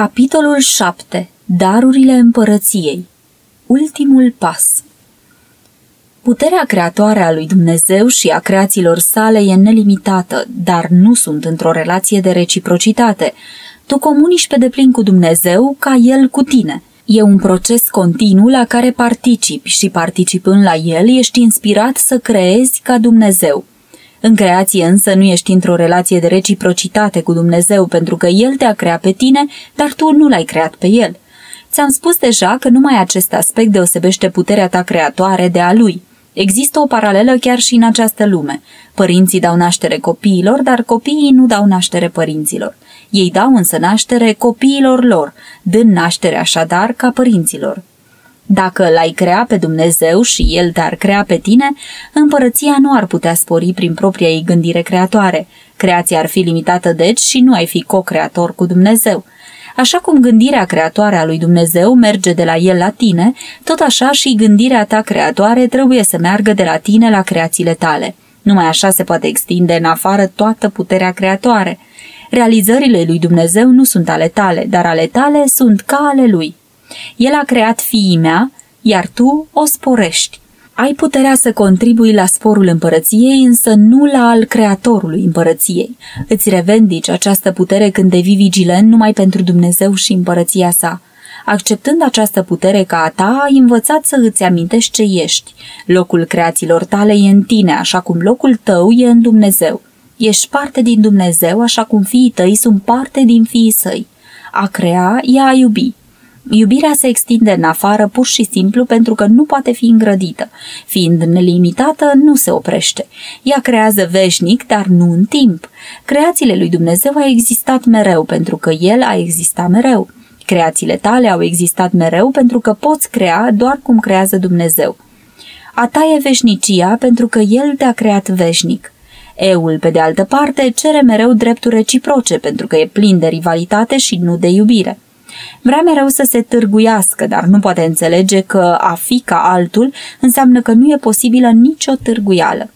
Capitolul 7. Darurile împărăției Ultimul pas Puterea creatoare a lui Dumnezeu și a creațiilor sale e nelimitată, dar nu sunt într-o relație de reciprocitate. Tu comunici pe deplin cu Dumnezeu ca El cu tine. E un proces continuu la care participi și participând la el ești inspirat să creezi ca Dumnezeu. În creație însă nu ești într-o relație de reciprocitate cu Dumnezeu pentru că El te-a creat pe tine, dar tu nu l-ai creat pe El. Ți-am spus deja că numai acest aspect deosebește puterea ta creatoare de a Lui. Există o paralelă chiar și în această lume. Părinții dau naștere copiilor, dar copiii nu dau naștere părinților. Ei dau însă naștere copiilor lor, dând naștere așadar ca părinților. Dacă l-ai crea pe Dumnezeu și El te-ar crea pe tine, împărăția nu ar putea spori prin propria ei gândire creatoare. Creația ar fi limitată deci și nu ai fi co-creator cu Dumnezeu. Așa cum gândirea creatoare a lui Dumnezeu merge de la El la tine, tot așa și gândirea ta creatoare trebuie să meargă de la tine la creațiile tale. Numai așa se poate extinde în afară toată puterea creatoare. Realizările lui Dumnezeu nu sunt ale tale, dar ale tale sunt ca ale lui. El a creat fiii mea, iar tu o sporești. Ai puterea să contribui la sporul împărăției, însă nu la al creatorului împărăției. Îți revendici această putere când devii vigilent numai pentru Dumnezeu și împărăția sa. Acceptând această putere ca a ta, ai învățat să îți amintești ce ești. Locul creațiilor tale e în tine, așa cum locul tău e în Dumnezeu. Ești parte din Dumnezeu, așa cum fiii tăi sunt parte din fiii săi. A crea e a iubi. Iubirea se extinde în afară pur și simplu pentru că nu poate fi îngrădită. Fiind nelimitată, nu se oprește. Ea creează veșnic, dar nu în timp. Creațiile lui Dumnezeu au existat mereu pentru că El a existat mereu. Creațiile tale au existat mereu pentru că poți crea doar cum creează Dumnezeu. A ta e veșnicia pentru că El te-a creat veșnic. Eul, pe de altă parte, cere mereu drepturi reciproce pentru că e plin de rivalitate și nu de iubire. Vrea mereu să se târguiască, dar nu poate înțelege că a fi ca altul înseamnă că nu e posibilă nicio târguială.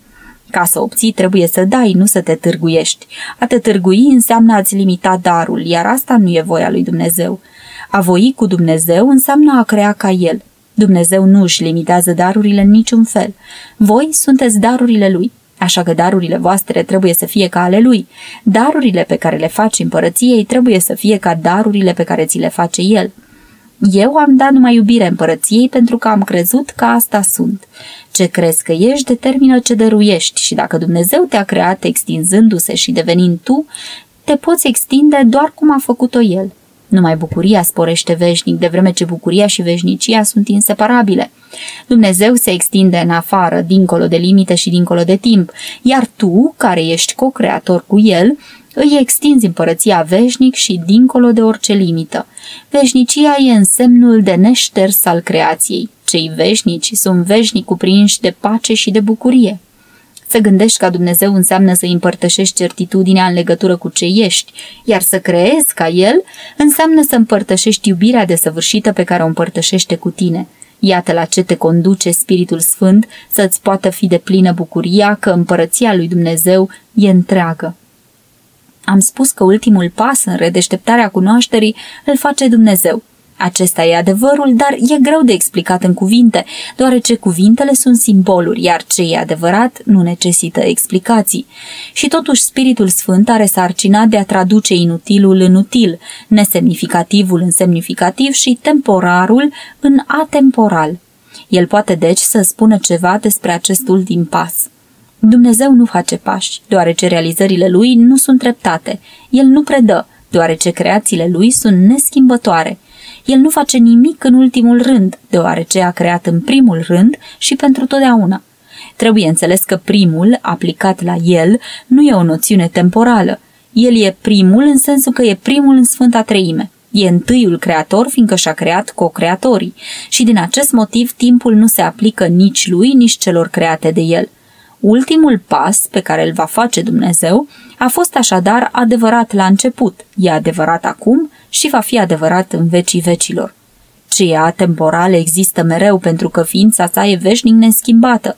Ca să obții, trebuie să dai, nu să te târguiești. A te târgui înseamnă a-ți limita darul, iar asta nu e voia lui Dumnezeu. A voi cu Dumnezeu înseamnă a crea ca El. Dumnezeu nu își limitează darurile în niciun fel. Voi sunteți darurile Lui. Așa că darurile voastre trebuie să fie ca ale lui. Darurile pe care le faci împărăției trebuie să fie ca darurile pe care ți le face el. Eu am dat numai iubire împărăției pentru că am crezut că asta sunt. Ce crezi că ești determină ce dăruiești și dacă Dumnezeu te-a creat extinzându-se și devenind tu, te poți extinde doar cum a făcut-o El. Numai bucuria sporește veșnic, de vreme ce bucuria și veșnicia sunt inseparabile. Dumnezeu se extinde în afară, dincolo de limite și dincolo de timp, iar tu, care ești co-creator cu El, îi extinzi împărăția veșnic și dincolo de orice limită. Veșnicia e însemnul de neșters al creației. Cei veșnici sunt veșnic cuprinși de pace și de bucurie. Să gândești ca Dumnezeu înseamnă să împărtășești certitudinea în legătură cu ce ești, iar să creezi ca El înseamnă să împărtășești iubirea desăvârșită pe care o împărtășește cu tine. Iată la ce te conduce Spiritul Sfânt să-ți poată fi de plină bucuria că împărăția lui Dumnezeu e întreagă. Am spus că ultimul pas în redeșteptarea cunoașterii îl face Dumnezeu – acesta e adevărul, dar e greu de explicat în cuvinte, deoarece cuvintele sunt simboluri, iar ce e adevărat nu necesită explicații. Și totuși Spiritul Sfânt are sarcina de a traduce inutilul în util, nesemnificativul în semnificativ și temporarul în atemporal. El poate deci să spună ceva despre acest ultim pas. Dumnezeu nu face pași, deoarece realizările lui nu sunt treptate. El nu predă, deoarece creațiile lui sunt neschimbătoare. El nu face nimic în ultimul rând, deoarece a creat în primul rând și pentru totdeauna. Trebuie înțeles că primul, aplicat la el, nu e o noțiune temporală. El e primul în sensul că e primul în Sfânta Treime. E întâiul creator, fiindcă și-a creat co-creatorii și din acest motiv timpul nu se aplică nici lui, nici celor create de el. Ultimul pas pe care îl va face Dumnezeu a fost așadar adevărat la început, e adevărat acum și va fi adevărat în vecii vecilor. Ceea temporal există mereu pentru că ființa sa e veșnic neschimbată.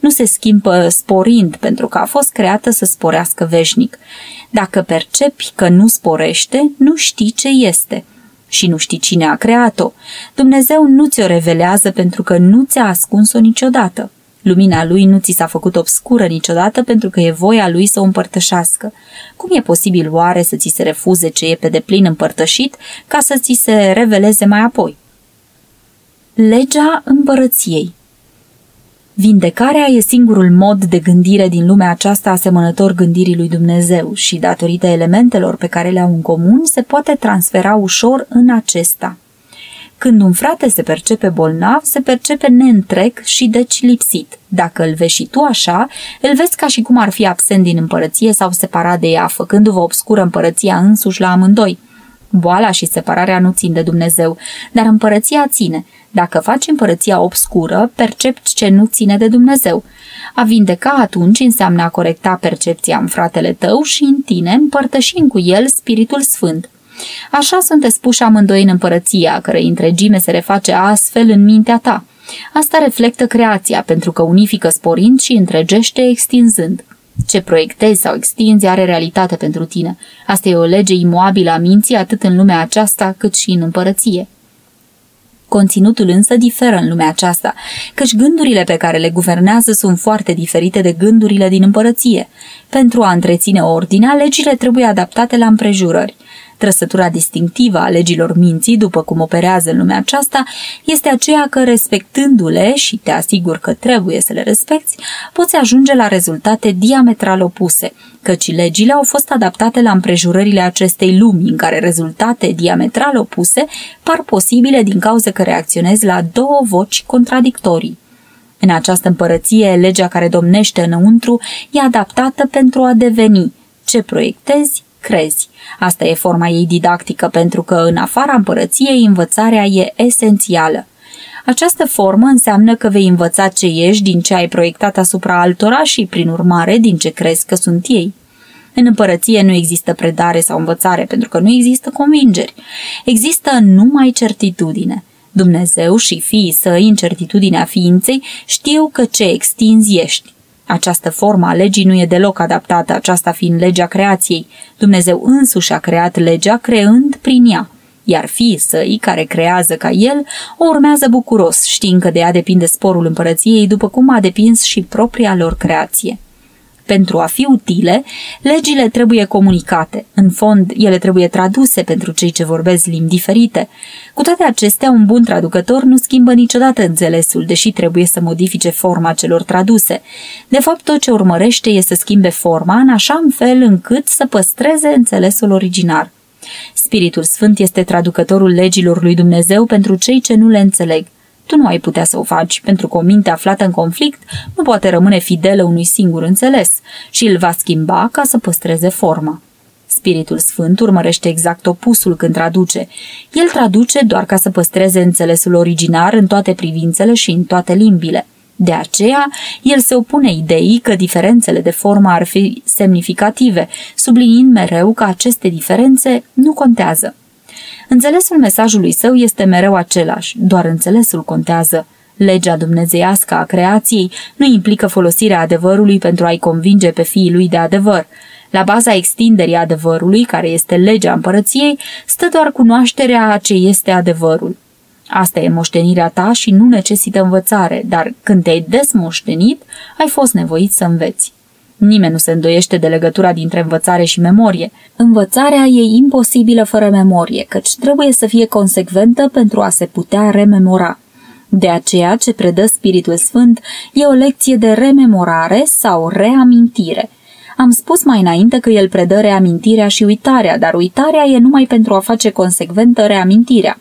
Nu se schimbă sporind pentru că a fost creată să sporească veșnic. Dacă percepi că nu sporește, nu știi ce este. și nu știi cine a creat-o. Dumnezeu nu ți-o revelează pentru că nu ți-a ascuns-o niciodată. Lumina lui nu ți s-a făcut obscură niciodată pentru că e voia lui să o împărtășească. Cum e posibil oare să ți se refuze ce e pe deplin împărtășit ca să ți se reveleze mai apoi? Legea împărăției Vindecarea e singurul mod de gândire din lumea aceasta asemănător gândirii lui Dumnezeu și, datorită elementelor pe care le au în comun, se poate transfera ușor în acesta. Când un frate se percepe bolnav, se percepe neîntreg și deci lipsit. Dacă îl vezi și tu așa, îl vezi ca și cum ar fi absent din împărăție sau separat de ea, făcându-vă obscură împărăția însuși la amândoi. Boala și separarea nu țin de Dumnezeu, dar împărăția ține. Dacă faci împărăția obscură, percepi ce nu ține de Dumnezeu. A vindeca atunci înseamnă a corecta percepția în fratele tău și în tine, împărtășind cu el Spiritul Sfânt. Așa sunteți puși amândoi în împărăția, cărei întregime se reface astfel în mintea ta. Asta reflectă creația, pentru că unifică sporind și întregește extinzând. Ce proiectezi sau extinzi are realitate pentru tine. Asta e o lege imoabilă a minții atât în lumea aceasta cât și în împărăție. Conținutul însă diferă în lumea aceasta, căci gândurile pe care le guvernează sunt foarte diferite de gândurile din împărăție. Pentru a întreține ordinea, legile trebuie adaptate la împrejurări. Trăsătura distinctivă a legilor minții, după cum operează în lumea aceasta, este aceea că respectându-le și te asigur că trebuie să le respecti, poți ajunge la rezultate diametral opuse, căci legile au fost adaptate la împrejurările acestei lumi, în care rezultate diametral opuse par posibile din cauza că reacționezi la două voci contradictorii. În această împărăție, legea care domnește înăuntru e adaptată pentru a deveni ce proiectezi, crezi. Asta e forma ei didactică pentru că în afara împărăției învățarea e esențială. Această formă înseamnă că vei învăța ce ești din ce ai proiectat asupra altora și, prin urmare, din ce crezi că sunt ei. În împărăție nu există predare sau învățare pentru că nu există convingeri. Există numai certitudine. Dumnezeu și fiii săi, în certitudinea ființei, știu că ce extinzi ești. Această formă a legii nu e deloc adaptată, aceasta fiind legea creației. Dumnezeu însuși a creat legea creând prin ea iar fiii săi, care creează ca el, o urmează bucuros, știind că de ea depinde sporul împărăției, după cum a depins și propria lor creație. Pentru a fi utile, legile trebuie comunicate. În fond, ele trebuie traduse pentru cei ce vorbesc limbi diferite. Cu toate acestea, un bun traducător nu schimbă niciodată înțelesul, deși trebuie să modifice forma celor traduse. De fapt, tot ce urmărește e să schimbe forma în așa fel încât să păstreze înțelesul original. Spiritul Sfânt este traducătorul legilor lui Dumnezeu pentru cei ce nu le înțeleg. Tu nu ai putea să o faci, pentru că o minte aflată în conflict nu poate rămâne fidelă unui singur înțeles și îl va schimba ca să păstreze forma. Spiritul Sfânt urmărește exact opusul când traduce. El traduce doar ca să păstreze înțelesul originar în toate privințele și în toate limbile. De aceea, el se opune ideii că diferențele de formă ar fi semnificative, subliniind mereu că aceste diferențe nu contează. Înțelesul mesajului său este mereu același, doar înțelesul contează. Legea dumnezeiască a creației nu implică folosirea adevărului pentru a-i convinge pe fiii lui de adevăr. La baza extinderii adevărului, care este legea împărăției, stă doar cunoașterea a ce este adevărul. Asta e moștenirea ta și nu necesită învățare, dar când te-ai desmoștenit, ai fost nevoit să înveți. Nimeni nu se îndoiește de legătura dintre învățare și memorie. Învățarea e imposibilă fără memorie, căci trebuie să fie consecventă pentru a se putea rememora. De aceea, ce predă Spiritul Sfânt e o lecție de rememorare sau reamintire. Am spus mai înainte că el predă reamintirea și uitarea, dar uitarea e numai pentru a face consecventă reamintirea.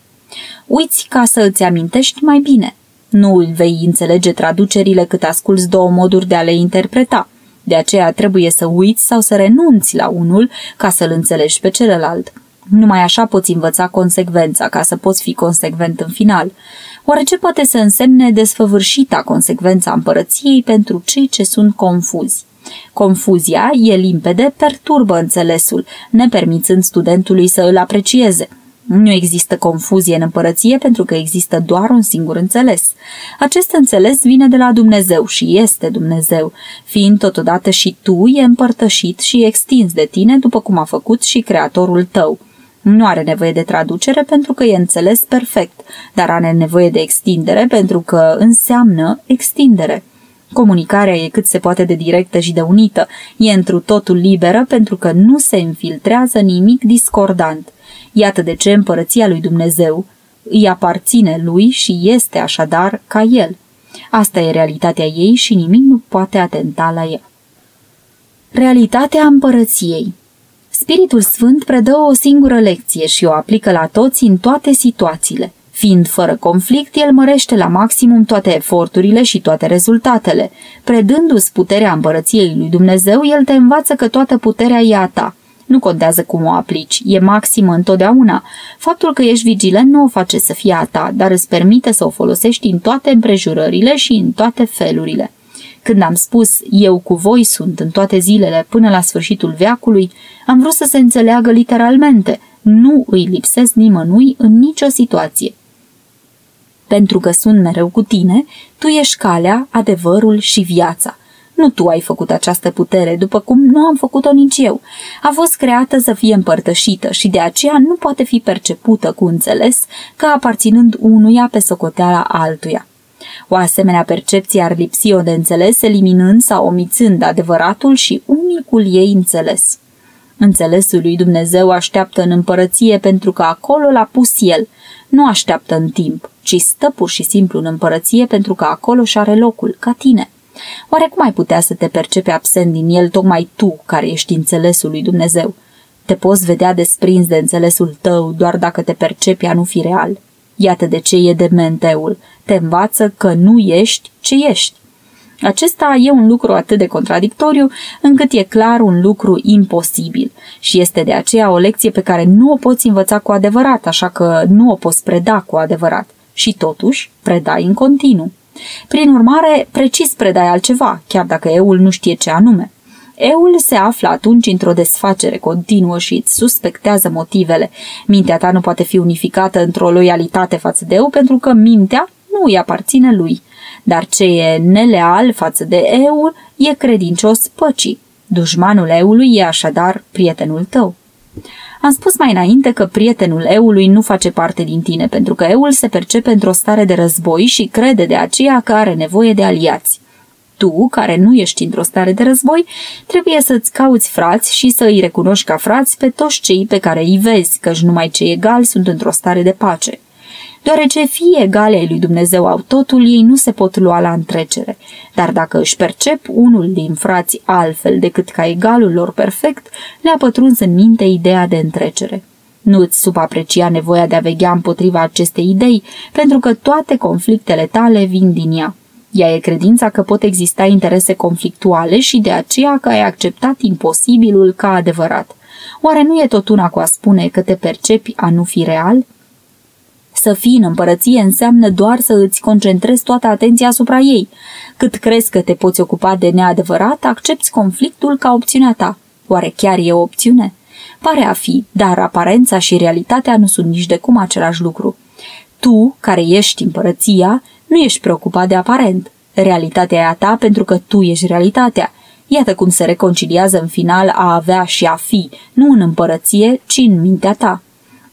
Uiți ca să îți amintești mai bine. Nu îl vei înțelege traducerile cât asculți două moduri de a le interpreta. De aceea trebuie să uiți sau să renunți la unul ca să-l înțelegi pe celălalt. Numai așa poți învăța consecvența ca să poți fi consecvent în final. Oare ce poate să însemne desfăvârșita consecvența împărăției pentru cei ce sunt confuzi? Confuzia, e limpede, perturbă înțelesul, nepermițând studentului să îl aprecieze. Nu există confuzie în împărăție pentru că există doar un singur înțeles. Acest înțeles vine de la Dumnezeu și este Dumnezeu, fiind totodată și tu e împărtășit și extins de tine după cum a făcut și Creatorul tău. Nu are nevoie de traducere pentru că e înțeles perfect, dar are nevoie de extindere pentru că înseamnă extindere. Comunicarea e cât se poate de directă și de unită, e întru totul liberă pentru că nu se infiltrează nimic discordant. Iată de ce împărăția lui Dumnezeu îi aparține lui și este așadar ca el. Asta e realitatea ei și nimic nu poate atenta la ea. Realitatea împărăției Spiritul Sfânt predă o singură lecție și o aplică la toți în toate situațiile. Fiind fără conflict, el mărește la maximum toate eforturile și toate rezultatele. Predându-ți puterea împărăției lui Dumnezeu, el te învață că toată puterea e a ta. Nu contează cum o aplici, e maximă întotdeauna. Faptul că ești vigilent nu o face să fie a ta, dar îți permite să o folosești în toate împrejurările și în toate felurile. Când am spus eu cu voi sunt în toate zilele până la sfârșitul veacului, am vrut să se înțeleagă literalmente. Nu îi lipsesc nimănui în nicio situație. Pentru că sunt mereu cu tine, tu ești calea, adevărul și viața. Nu tu ai făcut această putere, după cum nu am făcut-o nici eu. A fost creată să fie împărtășită și de aceea nu poate fi percepută cu înțeles ca aparținând unuia pe socoteala altuia. O asemenea percepție ar lipsi-o de înțeles, eliminând sau omițând adevăratul și unicul ei înțeles. Înțelesul lui Dumnezeu așteaptă în împărăție pentru că acolo l-a pus el. Nu așteaptă în timp, ci stă pur și simplu în împărăție pentru că acolo și are locul, ca tine. Oare cum ai putea să te percepi absent din el tocmai tu, care ești înțelesul lui Dumnezeu? Te poți vedea desprins de înțelesul tău doar dacă te percepi a nu fi real. Iată de ce e dementeul. Te învață că nu ești ce ești. Acesta e un lucru atât de contradictoriu încât e clar un lucru imposibil și este de aceea o lecție pe care nu o poți învăța cu adevărat, așa că nu o poți preda cu adevărat. Și totuși, predai în continuu. Prin urmare, precis predai altceva, chiar dacă eul nu știe ce anume. Eul se află atunci într-o desfacere continuă și îți suspectează motivele. Mintea ta nu poate fi unificată într-o loialitate față de eu pentru că mintea nu îi aparține lui. Dar ce e neleal față de eu e credincios păcii. Dușmanul eului e așadar prietenul tău. Am spus mai înainte că prietenul eului nu face parte din tine, pentru că eul se percepe într-o stare de război și crede de aceea că are nevoie de aliați. Tu, care nu ești într-o stare de război, trebuie să-ți cauți frați și să îi recunoști ca frați pe toți cei pe care îi vezi, căci numai cei egali sunt într-o stare de pace. Deoarece fie egale ai lui Dumnezeu au totul, ei nu se pot lua la întrecere. Dar dacă își percep unul din frați altfel decât ca egalul lor perfect, le-a pătruns în minte ideea de întrecere. Nu îți subaprecia nevoia de a veghea împotriva acestei idei, pentru că toate conflictele tale vin din ea. Ea e credința că pot exista interese conflictuale și de aceea că ai acceptat imposibilul ca adevărat. Oare nu e tot una cu a spune că te percepi a nu fi real? Să fii în împărăție înseamnă doar să îți concentrezi toată atenția asupra ei. Cât crezi că te poți ocupa de neadevărat, accepti conflictul ca opțiunea ta. Oare chiar e o opțiune? Pare a fi, dar aparența și realitatea nu sunt nici de cum același lucru. Tu, care ești împărăția, nu ești preocupat de aparent. Realitatea e a ta pentru că tu ești realitatea. Iată cum se reconciliază în final a avea și a fi, nu în împărăție, ci în mintea ta.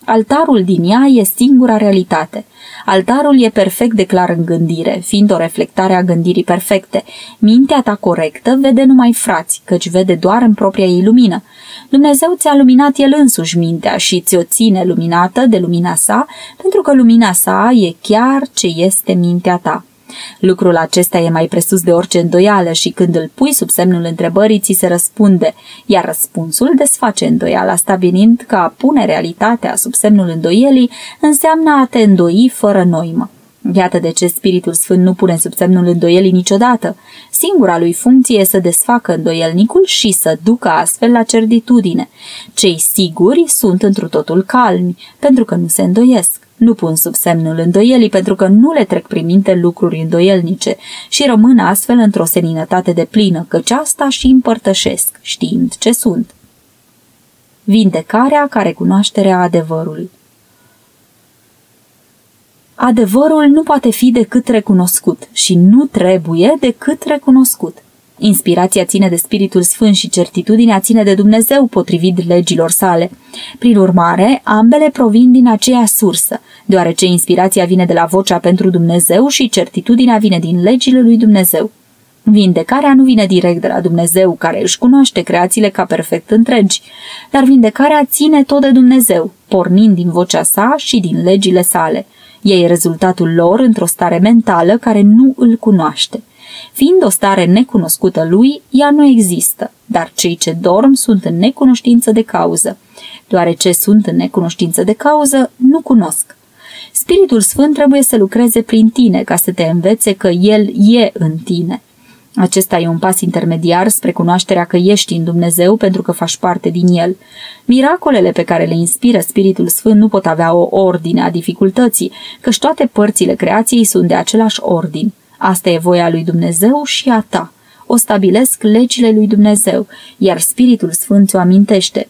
Altarul din ea e singura realitate. Altarul e perfect de clar în gândire, fiind o reflectare a gândirii perfecte. Mintea ta corectă vede numai frați, căci vede doar în propria ei lumină. Dumnezeu ți-a luminat el însuși mintea și ți-o ține luminată de lumina sa, pentru că lumina sa e chiar ce este mintea ta. Lucrul acesta e mai presus de orice îndoială și când îl pui sub semnul întrebării, ți se răspunde, iar răspunsul desface îndoiala, stabilind că a pune realitatea sub semnul îndoielii înseamnă a te îndoi fără noimă. Iată de ce Spiritul Sfânt nu pune sub semnul îndoielii niciodată. Singura lui funcție e să desfacă îndoielnicul și să ducă astfel la certitudine. Cei siguri sunt întru totul calmi, pentru că nu se îndoiesc. Nu pun sub semnul îndoielii pentru că nu le trec prin minte lucruri îndoielnice și rămân astfel într-o seninătate de plină, căci asta și împărtășesc, știind ce sunt. Vindecarea ca recunoașterea adevărului Adevărul nu poate fi decât recunoscut și nu trebuie decât recunoscut. Inspirația ține de Spiritul Sfânt și certitudinea ține de Dumnezeu potrivit legilor sale. Prin urmare, ambele provin din aceeași sursă, deoarece inspirația vine de la vocea pentru Dumnezeu și certitudinea vine din legile lui Dumnezeu. Vindecarea nu vine direct de la Dumnezeu, care își cunoaște creațiile ca perfect întregi, dar vindecarea ține tot de Dumnezeu, pornind din vocea sa și din legile sale. Ea e rezultatul lor într-o stare mentală care nu îl cunoaște. Fiind o stare necunoscută lui, ea nu există, dar cei ce dorm sunt în necunoștință de cauză. Deoarece sunt în necunoștință de cauză, nu cunosc. Spiritul Sfânt trebuie să lucreze prin tine ca să te învețe că El e în tine. Acesta e un pas intermediar spre cunoașterea că ești în Dumnezeu pentru că faci parte din El. Miracolele pe care le inspiră Spiritul Sfânt nu pot avea o ordine a dificultății, căci toate părțile creației sunt de același ordin. Asta e voia lui Dumnezeu și a ta. O stabilesc legile lui Dumnezeu, iar Spiritul Sfânt o amintește.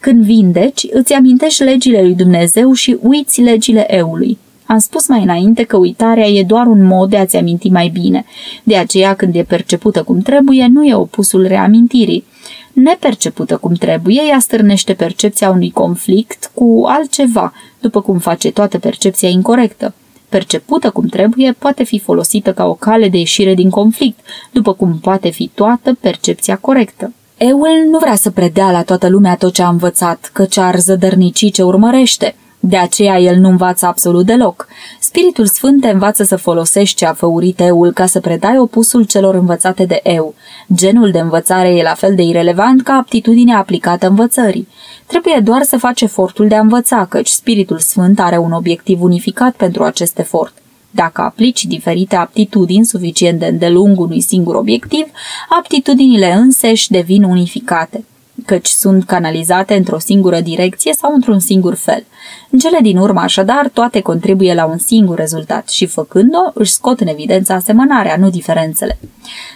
Când vindeci, îți amintești legile lui Dumnezeu și uiți legile eului. Am spus mai înainte că uitarea e doar un mod de a-ți aminti mai bine. De aceea, când e percepută cum trebuie, nu e opusul reamintirii. Nepercepută cum trebuie, ea stârnește percepția unui conflict cu altceva, după cum face toată percepția incorrectă. Percepută cum trebuie, poate fi folosită ca o cale de ieșire din conflict, după cum poate fi toată percepția corectă. Eul nu vrea să predea la toată lumea tot ce a învățat, căci ar zădărnici ce urmărește – de aceea el nu învață absolut deloc. Spiritul Sfânt te învață să folosești ce a făurit eul ca să predai opusul celor învățate de eu. Genul de învățare e la fel de irelevant ca aptitudinea aplicată învățării. Trebuie doar să faci efortul de a învăța, căci Spiritul Sfânt are un obiectiv unificat pentru acest efort. Dacă aplici diferite aptitudini suficient de îndelung unui singur obiectiv, aptitudinile înseși devin unificate căci sunt canalizate într-o singură direcție sau într-un singur fel. În cele din urmă, așadar, toate contribuie la un singur rezultat și, făcând-o, își scot în evidență asemănarea, nu diferențele.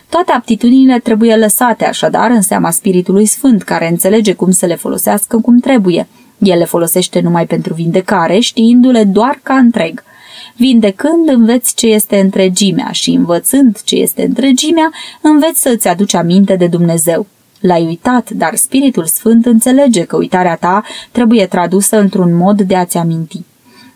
Toate aptitudinile trebuie lăsate, așadar, în seama Spiritului Sfânt, care înțelege cum să le folosească cum trebuie. El le folosește numai pentru vindecare, știindu-le doar ca întreg. Vindecând, înveți ce este întregimea și învățând ce este întregimea, înveți să îți aduci aminte de Dumnezeu. L-ai uitat, dar Spiritul Sfânt înțelege că uitarea ta trebuie tradusă într-un mod de a-ți aminti.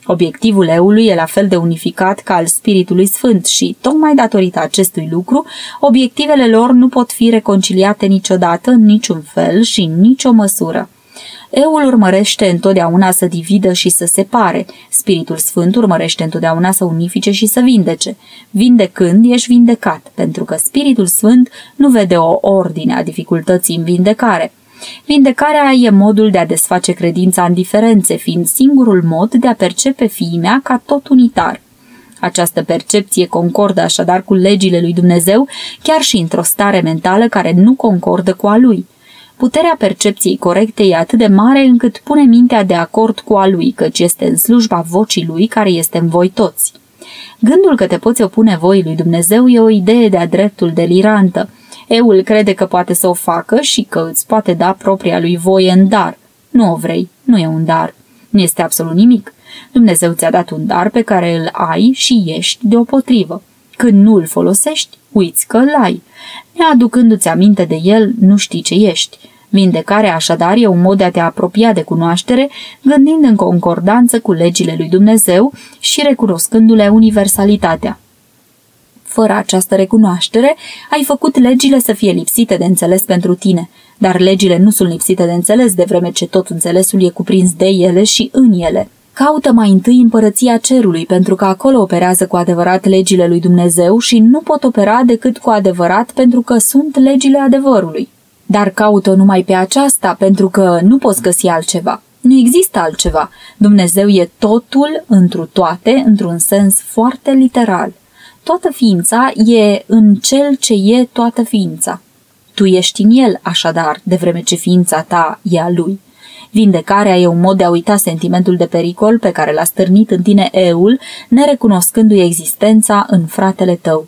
Obiectivul eului e la fel de unificat ca al Spiritului Sfânt și, tocmai datorită acestui lucru, obiectivele lor nu pot fi reconciliate niciodată, în niciun fel și în nicio măsură. Eul urmărește întotdeauna să dividă și să separe. Spiritul Sfânt urmărește întotdeauna să unifice și să vindece. Vindecând, ești vindecat, pentru că Spiritul Sfânt nu vede o ordine a dificultății în vindecare. Vindecarea e modul de a desface credința în diferențe, fiind singurul mod de a percepe fiimea ca tot unitar. Această percepție concordă așadar cu legile lui Dumnezeu, chiar și într-o stare mentală care nu concordă cu a lui – Puterea percepției corecte e atât de mare încât pune mintea de acord cu a lui, căci este în slujba vocii lui care este în voi toți. Gândul că te poți opune voii lui Dumnezeu e o idee de-a dreptul delirantă. Eul crede că poate să o facă și că îți poate da propria lui voie în dar. Nu o vrei, nu e un dar. Nu este absolut nimic. Dumnezeu ți-a dat un dar pe care îl ai și ești deopotrivă. Când nu îl folosești, uiți că îl ai. Neaducându-ți aminte de el, nu știi ce ești. Vindecarea așadar e un mod de a te apropia de cunoaștere, gândind în concordanță cu legile lui Dumnezeu și recunoscându-le universalitatea. Fără această recunoaștere, ai făcut legile să fie lipsite de înțeles pentru tine, dar legile nu sunt lipsite de înțeles de vreme ce tot înțelesul e cuprins de ele și în ele. Caută mai întâi împărăția cerului, pentru că acolo operează cu adevărat legile lui Dumnezeu și nu pot opera decât cu adevărat pentru că sunt legile adevărului. Dar caută numai pe aceasta, pentru că nu poți găsi altceva. Nu există altceva. Dumnezeu e totul, întru toate, într-un sens foarte literal. Toată ființa e în cel ce e toată ființa. Tu ești în el, așadar, de vreme ce ființa ta e a lui. Vindecarea e un mod de a uita sentimentul de pericol pe care l-a stârnit în tine eul, nerecunoscându-i existența în fratele tău.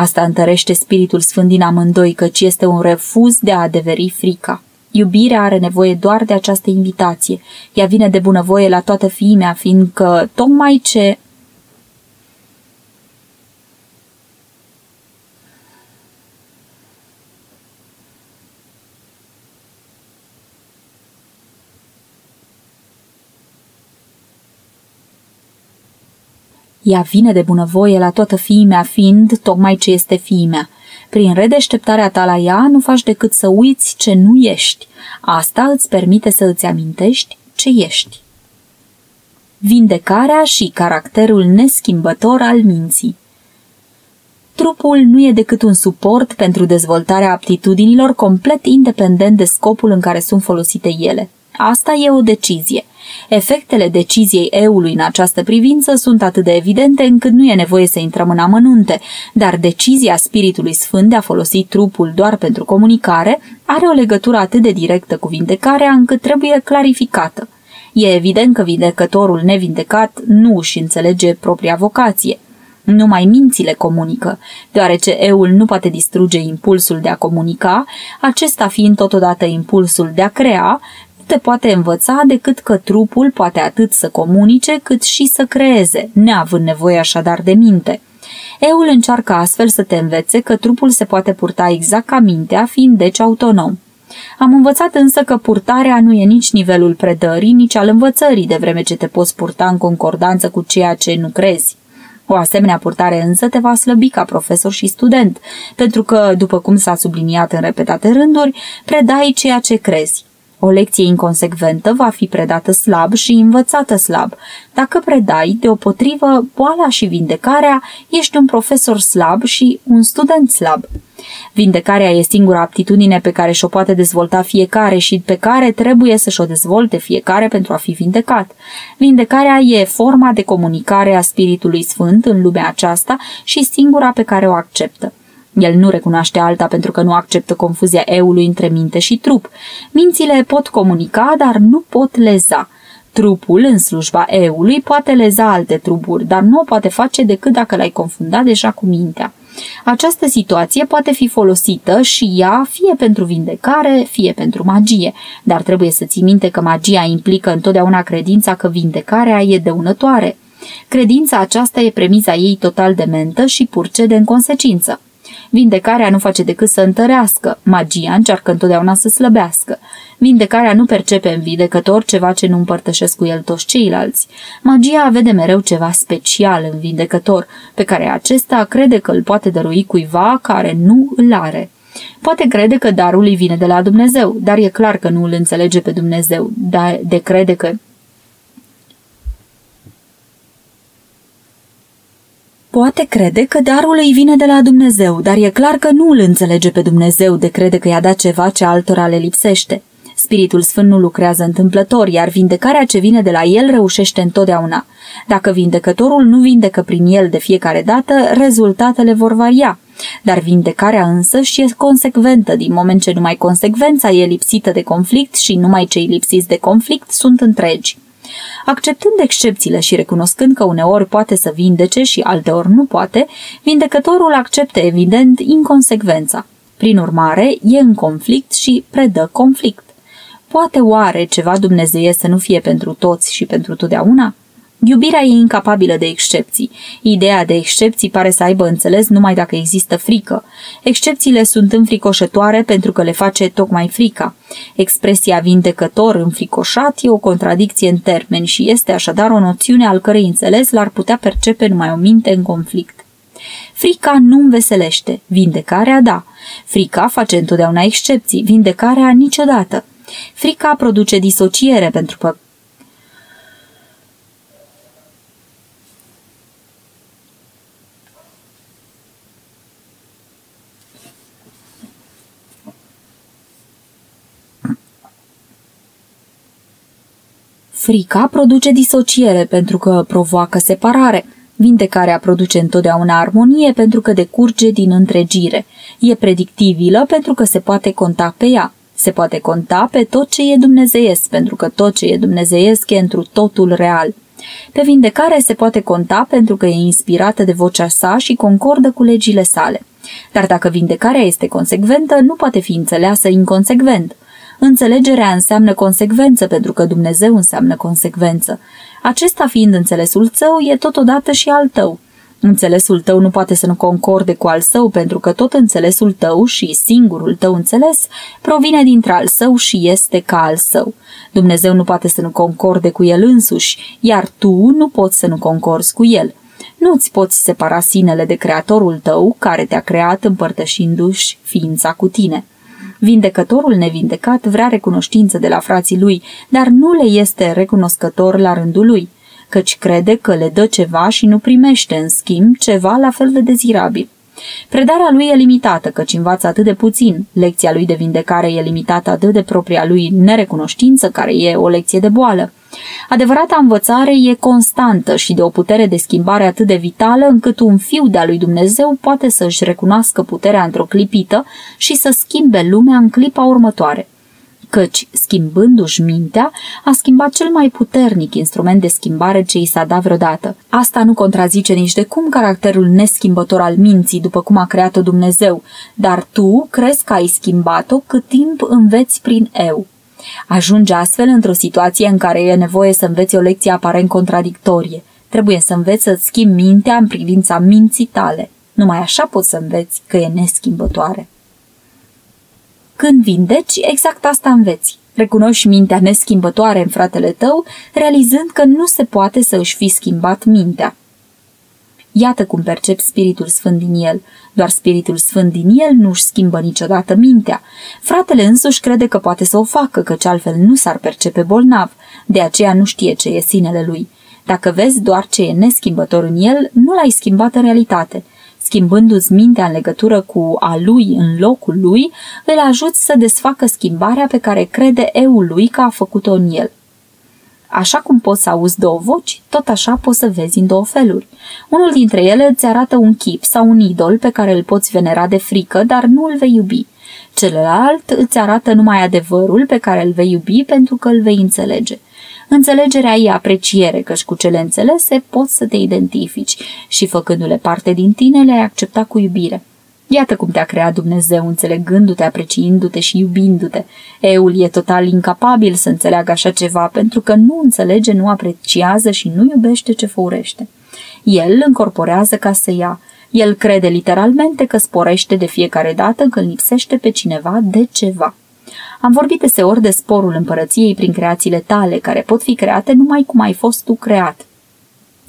Asta întărește spiritul sfânt din amândoi, căci este un refuz de a adeveri frica. Iubirea are nevoie doar de această invitație. Ea vine de bunăvoie la toată fiimea, fiindcă tocmai ce Ea vine de bunăvoie la toată fiimea fiind tocmai ce este fiimea. Prin redeșteptarea ta la ea nu faci decât să uiți ce nu ești. Asta îți permite să îți amintești ce ești. Vindecarea și caracterul neschimbător al minții Trupul nu e decât un suport pentru dezvoltarea aptitudinilor complet independent de scopul în care sunt folosite ele. Asta e o decizie. Efectele deciziei eului în această privință sunt atât de evidente încât nu e nevoie să intrăm în amănunte, dar decizia Spiritului Sfânt de a folosi trupul doar pentru comunicare are o legătură atât de directă cu vindecarea încât trebuie clarificată. E evident că vindecătorul nevindecat nu își înțelege propria vocație. Numai mințile comunică, deoarece eul nu poate distruge impulsul de a comunica, acesta fiind totodată impulsul de a crea, te poate învăța decât că trupul poate atât să comunice cât și să creeze, neavând nevoie așadar de minte. Eul încearcă astfel să te învețe că trupul se poate purta exact ca mintea, fiind deci autonom. Am învățat însă că purtarea nu e nici nivelul predării, nici al învățării, de vreme ce te poți purta în concordanță cu ceea ce nu crezi. O asemenea purtare însă te va slăbi ca profesor și student, pentru că, după cum s-a subliniat în repetate rânduri, predai ceea ce crezi. O lecție inconsecventă va fi predată slab și învățată slab. Dacă predai, deopotrivă, boala și vindecarea, ești un profesor slab și un student slab. Vindecarea e singura aptitudine pe care și-o poate dezvolta fiecare și pe care trebuie să și-o dezvolte fiecare pentru a fi vindecat. Vindecarea e forma de comunicare a Spiritului Sfânt în lumea aceasta și singura pe care o acceptă. El nu recunoaște alta pentru că nu acceptă confuzia eului între minte și trup. Mințile pot comunica, dar nu pot leza. Trupul, în slujba eului, poate leza alte trupuri, dar nu o poate face decât dacă l-ai confundat deja cu mintea. Această situație poate fi folosită și ea fie pentru vindecare, fie pentru magie, dar trebuie să ții minte că magia implică întotdeauna credința că vindecarea e dăunătoare. Credința aceasta e premiza ei total dementă și purcede în consecință. Vindecarea nu face decât să întărească, magia încearcă întotdeauna să slăbească. Vindecarea nu percepe în vindecător ceva ce nu împărtășesc cu el toți ceilalți. Magia vede mereu ceva special în vindecător, pe care acesta crede că îl poate dărui cuiva care nu îl are. Poate crede că darul îi vine de la Dumnezeu, dar e clar că nu îl înțelege pe Dumnezeu, de crede că Poate crede că darul îi vine de la Dumnezeu, dar e clar că nu îl înțelege pe Dumnezeu de crede că i-a dat ceva ce altora le lipsește. Spiritul Sfânt nu lucrează întâmplător, iar vindecarea ce vine de la el reușește întotdeauna. Dacă vindecătorul nu vindecă prin el de fiecare dată, rezultatele vor varia. Dar vindecarea însă și e consecventă, din moment ce numai consecvența e lipsită de conflict și numai cei lipsiți de conflict sunt întregi. Acceptând excepțiile și recunoscând că uneori poate să vindece și alteori nu poate, vindecătorul acceptă evident inconsecvența. Prin urmare, e în conflict și predă conflict. Poate oare ceva Dumnezeie să nu fie pentru toți și pentru totdeauna? Iubirea e incapabilă de excepții. Ideea de excepții pare să aibă înțeles numai dacă există frică. Excepțiile sunt înfricoșătoare pentru că le face tocmai frica. Expresia vindecător înfricoșat e o contradicție în termeni și este așadar o noțiune al cărei înțeles l-ar putea percepe numai o minte în conflict. Frica nu înveselește, vindecarea da. Frica face întotdeauna excepții, vindecarea niciodată. Frica produce disociere pentru Frica produce disociere pentru că provoacă separare. Vindecarea produce întotdeauna armonie pentru că decurge din întregire. E predictibilă pentru că se poate conta pe ea. Se poate conta pe tot ce e dumnezeiesc, pentru că tot ce e dumnezeiesc e întru totul real. Pe vindecare se poate conta pentru că e inspirată de vocea sa și concordă cu legile sale. Dar dacă vindecarea este consecventă, nu poate fi înțeleasă inconsecvent. Înțelegerea înseamnă consecvență pentru că Dumnezeu înseamnă consecvență. Acesta fiind înțelesul tău, e totodată și al tău. Înțelesul tău nu poate să nu concorde cu al său pentru că tot înțelesul tău și singurul tău înțeles provine dintre al său și este ca al său. Dumnezeu nu poate să nu concorde cu el însuși, iar tu nu poți să nu concorzi cu el. Nu-ți poți separa sinele de creatorul tău, care te-a creat împărtășindu-și ființa cu tine. Vindecătorul nevindecat vrea recunoștință de la frații lui, dar nu le este recunoscător la rândul lui, căci crede că le dă ceva și nu primește, în schimb, ceva la fel de dezirabil. Predarea lui e limitată, căci învață atât de puțin. Lecția lui de vindecare e limitată atât de propria lui nerecunoștință, care e o lecție de boală. Adevărata învățare e constantă și de o putere de schimbare atât de vitală încât un fiu de-a lui Dumnezeu poate să-și recunoască puterea într-o clipită și să schimbe lumea în clipa următoare căci, schimbându-și mintea, a schimbat cel mai puternic instrument de schimbare ce i s-a dat vreodată. Asta nu contrazice nici de cum caracterul neschimbător al minții, după cum a creat-o Dumnezeu, dar tu crezi că ai schimbat-o cât timp înveți prin eu. Ajunge astfel într-o situație în care e nevoie să înveți o lecție aparent contradictorie. Trebuie să înveți să-ți schimbi mintea în privința minții tale. Numai așa poți să înveți că e neschimbătoare. Când vindeci, exact asta înveți. Recunoști mintea neschimbătoare în fratele tău, realizând că nu se poate să își fi schimbat mintea. Iată cum percep Spiritul Sfânt din el. Doar Spiritul Sfânt din el nu își schimbă niciodată mintea. Fratele însuși crede că poate să o facă, căci altfel nu s-ar percepe bolnav. De aceea nu știe ce e sinele lui. Dacă vezi doar ce e neschimbător în el, nu l-ai schimbat în realitate. Schimbându-ți mintea în legătură cu a lui în locul lui, îl ajuți să desfacă schimbarea pe care crede eul lui că a făcut-o în el. Așa cum poți să auzi două voci, tot așa poți să vezi în două feluri. Unul dintre ele îți arată un chip sau un idol pe care îl poți venera de frică, dar nu îl vei iubi. Celălalt îți arată numai adevărul pe care îl vei iubi pentru că îl vei înțelege. Înțelegerea e apreciere, căci cu cele înțelese poți să te identifici și făcându-le parte din tine le-ai accepta cu iubire. Iată cum te-a creat Dumnezeu, înțelegându-te, apreciindu-te și iubindu-te. Eul e total incapabil să înțeleagă așa ceva, pentru că nu înțelege, nu apreciază și nu iubește ce făurește. El încorporează ca să ia. El crede literalmente că sporește de fiecare dată când lipsește pe cineva de ceva. Am vorbit deseori de sporul împărăției prin creațiile tale, care pot fi create numai cum ai fost tu creat.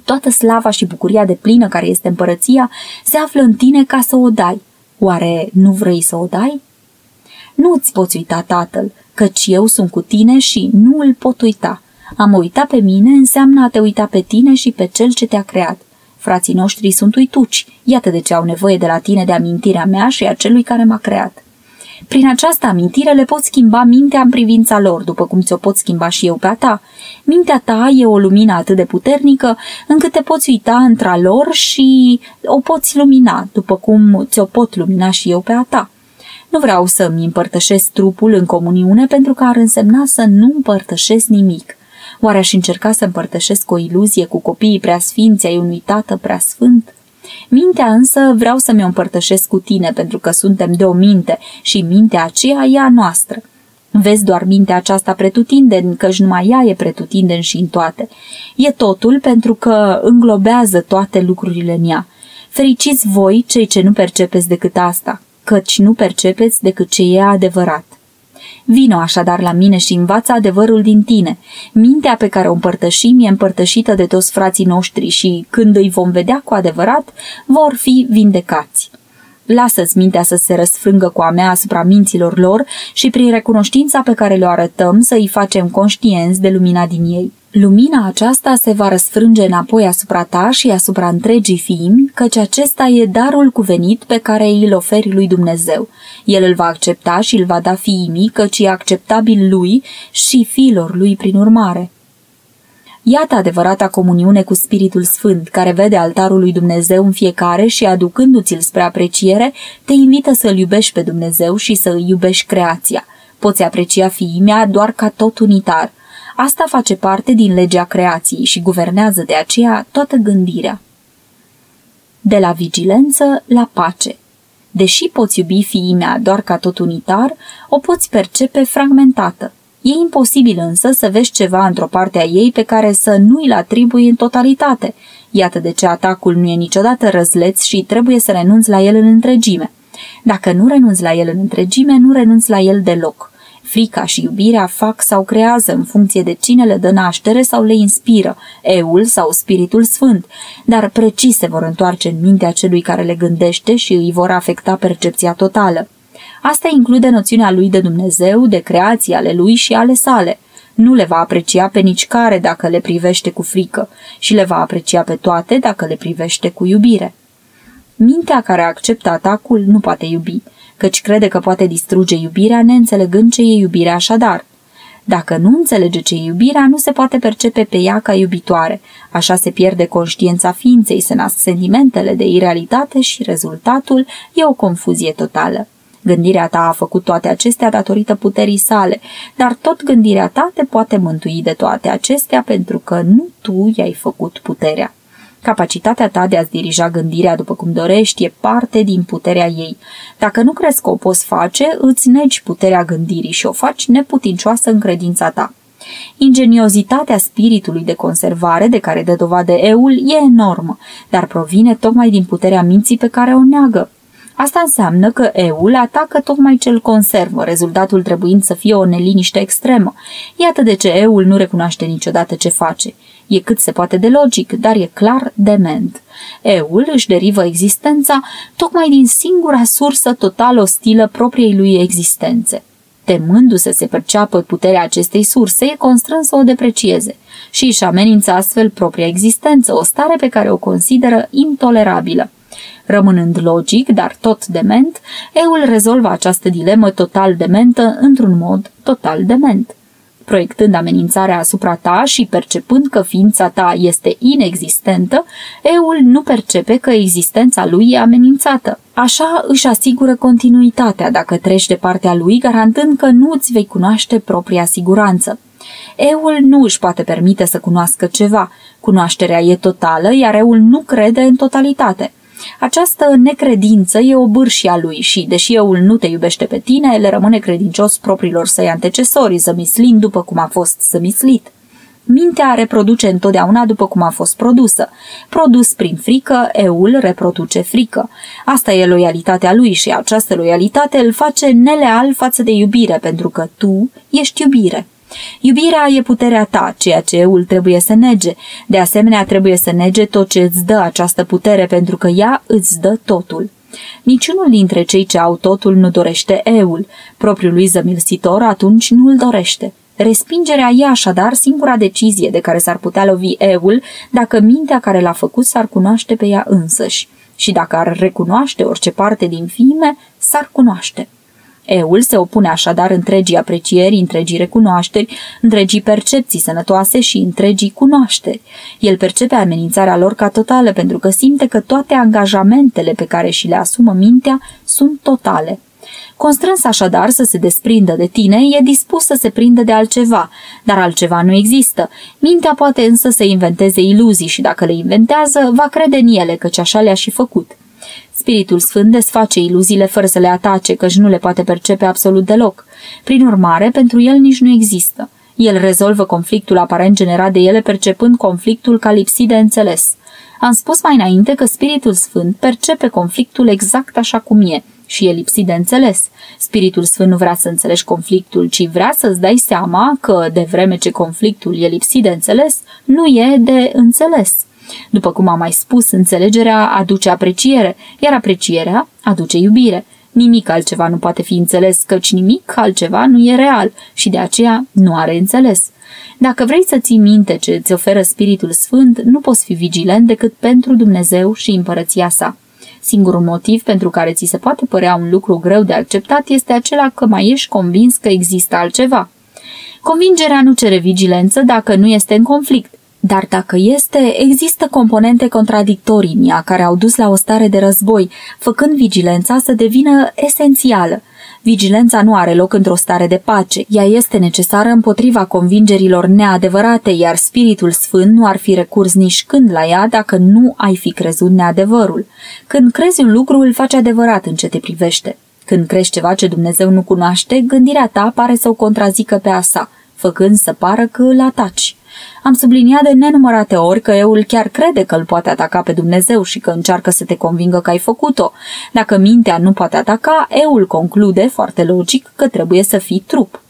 Toată slava și bucuria de plină care este împărăția se află în tine ca să o dai. Oare nu vrei să o dai? Nu îți poți uita tatăl, căci eu sunt cu tine și nu îl pot uita. A mă uita pe mine înseamnă a te uita pe tine și pe cel ce te-a creat. Frații noștri sunt uituci, iată de ce au nevoie de la tine de amintirea mea și a celui care m-a creat. Prin această amintire le poți schimba mintea în privința lor, după cum ți-o pot schimba și eu pe a ta. Mintea ta e o lumină atât de puternică încât te poți uita între lor și o poți lumina, după cum ți-o pot lumina și eu pe a ta. Nu vreau să-mi împărtășesc trupul în comuniune pentru că ar însemna să nu împărtășesc nimic. Oare aș încerca să împărtășesc o iluzie cu copiii preasfinți ai unui tată preasfânt? Mintea însă vreau să mi-o împărtășesc cu tine pentru că suntem de o minte și mintea aceea e a noastră. Vezi doar mintea aceasta pretutindeni, căci numai ea e pretutindeni și în toate. E totul pentru că înglobează toate lucrurile în ea. Fericiți voi, cei ce nu percepeți decât asta, căci nu percepeți decât ce e adevărat. Vino așadar la mine și învață adevărul din tine. Mintea pe care o împărtășim e împărtășită de toți frații noștri și, când îi vom vedea cu adevărat, vor fi vindecați. Lasă-ți mintea să se răsfrângă cu a mea asupra minților lor și prin recunoștința pe care le-o arătăm să îi facem conștienți de lumina din ei. Lumina aceasta se va răsfrânge înapoi asupra ta și asupra întregii fiimi, căci acesta e darul cuvenit pe care îl oferi lui Dumnezeu. El îl va accepta și îl va da fiimii, căci e acceptabil lui și fiilor lui prin urmare. Iată adevărata comuniune cu Spiritul Sfânt, care vede altarul lui Dumnezeu în fiecare și, aducându-ți-l spre apreciere, te invită să-L iubești pe Dumnezeu și să îi iubești creația. Poți aprecia fiimea doar ca tot unitar – Asta face parte din legea creației și guvernează de aceea toată gândirea. De la vigilență la pace. Deși poți iubi fiimea doar ca tot unitar, o poți percepe fragmentată. E imposibil însă să vezi ceva într-o parte a ei pe care să nu îl atribui în totalitate. Iată de ce atacul nu e niciodată răzleț și trebuie să renunți la el în întregime. Dacă nu renunți la el în întregime, nu renunți la el deloc. Frica și iubirea fac sau creează în funcție de cine le dă naștere sau le inspiră, eul sau spiritul sfânt, dar precis se vor întoarce în mintea celui care le gândește și îi vor afecta percepția totală. Asta include noțiunea lui de Dumnezeu, de creații ale lui și ale sale. Nu le va aprecia pe nici care dacă le privește cu frică și le va aprecia pe toate dacă le privește cu iubire. Mintea care acceptă atacul nu poate iubi, căci crede că poate distruge iubirea neînțelegând ce e iubirea așadar. Dacă nu înțelege ce e iubirea, nu se poate percepe pe ea ca iubitoare. Așa se pierde conștiința ființei, se nasc sentimentele de irealitate și rezultatul e o confuzie totală. Gândirea ta a făcut toate acestea datorită puterii sale, dar tot gândirea ta te poate mântui de toate acestea pentru că nu tu i-ai făcut puterea. Capacitatea ta de a-ți dirija gândirea după cum dorești e parte din puterea ei. Dacă nu crezi că o poți face, îți negi puterea gândirii și o faci neputincioasă în credința ta. Ingeniozitatea spiritului de conservare de care dă dovadă eul e enormă, dar provine tocmai din puterea minții pe care o neagă. Asta înseamnă că eul atacă tocmai cel conservă, rezultatul trebuind să fie o neliniște extremă. Iată de ce eul nu recunoaște niciodată ce face. E cât se poate de logic, dar e clar dement. Eul își derivă existența tocmai din singura sursă total ostilă propriei lui existențe. Temându-se să perceapă puterea acestei surse, e constrâns să o deprecieze și își amenință astfel propria existență, o stare pe care o consideră intolerabilă. Rămânând logic, dar tot dement, eul rezolvă această dilemă total dementă într-un mod total dement proiectând amenințarea asupra ta și percepând că ființa ta este inexistentă, eul nu percepe că existența lui e amenințată. Așa își asigură continuitatea dacă treci de partea lui, garantând că nu îți vei cunoaște propria siguranță. Eul nu își poate permite să cunoască ceva. Cunoașterea e totală, iar eul nu crede în totalitate. Această necredință e o bârșia lui și, deși eul nu te iubește pe tine, le rămâne credincios propriilor săi antecesori, zămislind după cum a fost zămislit. Mintea reproduce întotdeauna după cum a fost produsă. Produs prin frică, eul reproduce frică. Asta e loialitatea lui și această loialitate îl face neleal față de iubire, pentru că tu ești iubire. Iubirea e puterea ta, ceea ce eul trebuie să nege. De asemenea, trebuie să nege tot ce îți dă această putere, pentru că ea îți dă totul. Niciunul dintre cei ce au totul nu dorește eul. Propriul lui zămilsitor atunci nu îl dorește. Respingerea e așadar singura decizie de care s-ar putea lovi eul dacă mintea care l-a făcut s-ar cunoaște pe ea însăși. Și dacă ar recunoaște orice parte din fiime, s-ar cunoaște. Eul se opune așadar întregii aprecieri, întregii recunoașteri, întregii percepții sănătoase și întregii cunoașteri. El percepe amenințarea lor ca totală pentru că simte că toate angajamentele pe care și le asumă mintea sunt totale. Constrâns așadar să se desprindă de tine, e dispus să se prindă de altceva, dar altceva nu există. Mintea poate însă să inventeze iluzii și dacă le inventează, va crede în ele, căci așa le-a și făcut. Spiritul Sfânt desface iluziile fără să le atace, căci nu le poate percepe absolut deloc. Prin urmare, pentru el nici nu există. El rezolvă conflictul aparent generat de ele percepând conflictul ca lipsit de înțeles. Am spus mai înainte că Spiritul Sfânt percepe conflictul exact așa cum e și e lipsit de înțeles. Spiritul Sfânt nu vrea să înțelegi conflictul, ci vrea să-ți dai seama că, de vreme ce conflictul e lipsit de înțeles, nu e de înțeles. După cum am mai spus, înțelegerea aduce apreciere, iar aprecierea aduce iubire. Nimic altceva nu poate fi înțeles, căci nimic altceva nu e real și de aceea nu are înțeles. Dacă vrei să ții minte ce îți oferă Spiritul Sfânt, nu poți fi vigilent decât pentru Dumnezeu și împărăția sa. Singurul motiv pentru care ți se poate părea un lucru greu de acceptat este acela că mai ești convins că există altceva. Convingerea nu cere vigilență dacă nu este în conflict. Dar dacă este, există componente contradictorii în ea care au dus la o stare de război, făcând vigilența să devină esențială. Vigilența nu are loc într-o stare de pace. Ea este necesară împotriva convingerilor neadevărate, iar Spiritul Sfânt nu ar fi recurs nici când la ea dacă nu ai fi crezut neadevărul. Când crezi un lucru, îl faci adevărat în ce te privește. Când crești ceva ce Dumnezeu nu cunoaște, gândirea ta pare să o contrazică pe a sa, făcând să pară că îl ataci. Am subliniat de nenumărate ori că eul chiar crede că îl poate ataca pe Dumnezeu și că încearcă să te convingă că ai făcut-o. Dacă mintea nu poate ataca, eul conclude, foarte logic, că trebuie să fii trup.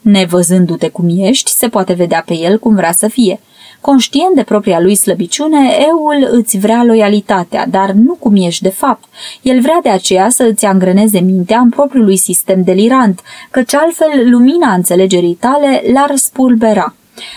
Nevăzându-te cum ești, se poate vedea pe el cum vrea să fie. Conștient de propria lui slăbiciune, eul îți vrea loialitatea, dar nu cum ești de fapt. El vrea de aceea să îți angreneze mintea în propriul lui sistem delirant, căci altfel lumina înțelegerii tale l-ar spulbera.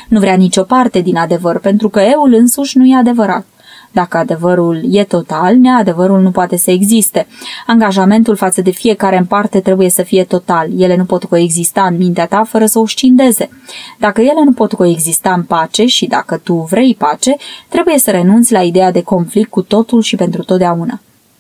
Nu vrea nicio parte din adevăr, pentru că eul însuși nu e adevărat. Dacă adevărul e total, neadevărul nu poate să existe. Angajamentul față de fiecare în parte trebuie să fie total. Ele nu pot coexista în mintea ta fără să o scindeze. Dacă ele nu pot coexista în pace și dacă tu vrei pace, trebuie să renunți la ideea de conflict cu totul și pentru totdeauna.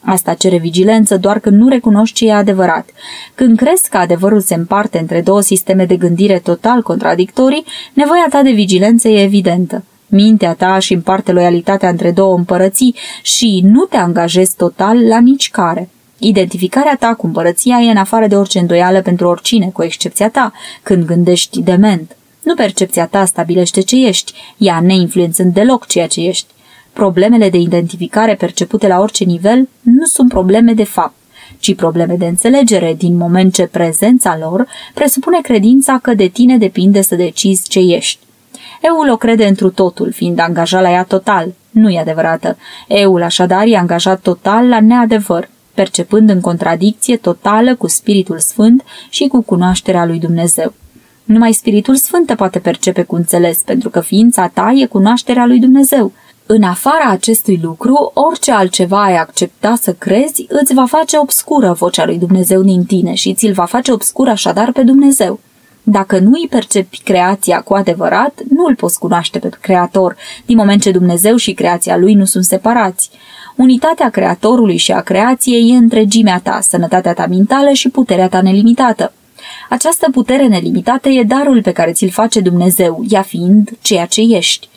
Asta cere vigilență doar când nu recunoști ce e adevărat. Când crezi că adevărul se împarte între două sisteme de gândire total contradictorii, nevoia ta de vigilență e evidentă. Mintea ta și împarte loialitatea între două împărății și nu te angajezi total la nici care. Identificarea ta cu împărăția e în afară de orice îndoială pentru oricine, cu excepția ta, când gândești dement. Nu percepția ta stabilește ce ești, ea neinfluențând deloc ceea ce ești. Problemele de identificare percepute la orice nivel nu sunt probleme de fapt, ci probleme de înțelegere, din moment ce prezența lor presupune credința că de tine depinde să decizi ce ești. Eul o crede întru totul, fiind angajat la ea total. Nu e adevărată. Eul așadar e angajat total la neadevăr, percepând în contradicție totală cu Spiritul Sfânt și cu cunoașterea lui Dumnezeu. Numai Spiritul Sfânt te poate percepe cu înțeles, pentru că ființa ta e cunoașterea lui Dumnezeu. În afara acestui lucru, orice altceva ai accepta să crezi, îți va face obscură vocea lui Dumnezeu din tine și ți-l va face obscur așadar pe Dumnezeu. Dacă nu îi percepi creația cu adevărat, nu îl poți cunoaște pe Creator, din moment ce Dumnezeu și creația lui nu sunt separați. Unitatea Creatorului și a creației e întregimea ta, sănătatea ta mentală și puterea ta nelimitată. Această putere nelimitată e darul pe care ți-l face Dumnezeu, ea fiind ceea ce ești.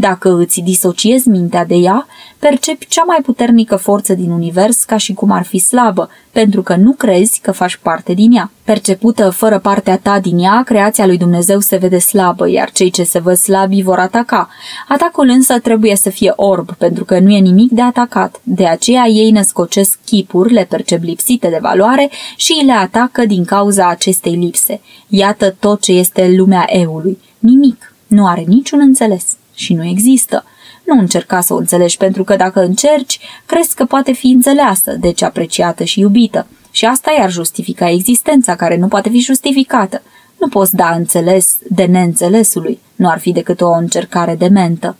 Dacă îți disociezi mintea de ea, percepi cea mai puternică forță din univers ca și cum ar fi slabă, pentru că nu crezi că faci parte din ea. Percepută fără partea ta din ea, creația lui Dumnezeu se vede slabă, iar cei ce se văd slabi vor ataca. Atacul însă trebuie să fie orb, pentru că nu e nimic de atacat. De aceea ei născocesc chipuri, le percep lipsite de valoare și le atacă din cauza acestei lipse. Iată tot ce este lumea eului. Nimic. Nu are niciun înțeles și nu există. Nu încerca să o înțelegi, pentru că dacă încerci, crezi că poate fi înțeleasă, deci apreciată și iubită. Și asta i-ar justifica existența, care nu poate fi justificată. Nu poți da înțeles de neînțelesului, nu ar fi decât o încercare dementă.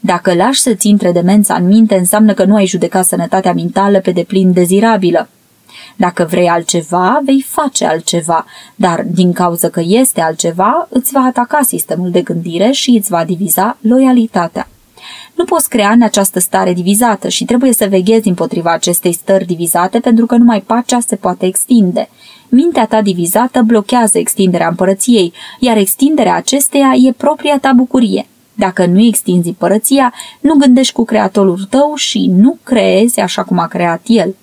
Dacă lași să-ți intre demența în minte, înseamnă că nu ai judecat sănătatea mentală pe deplin dezirabilă. Dacă vrei altceva, vei face altceva, dar din cauza că este altceva, îți va ataca sistemul de gândire și îți va diviza loialitatea. Nu poți crea în această stare divizată și trebuie să veghezi împotriva acestei stări divizate pentru că numai pacea se poate extinde. Mintea ta divizată blochează extinderea împărăției, iar extinderea acesteia e propria ta bucurie. Dacă nu extinzi împărăția, nu gândești cu creatorul tău și nu creezi așa cum a creat el.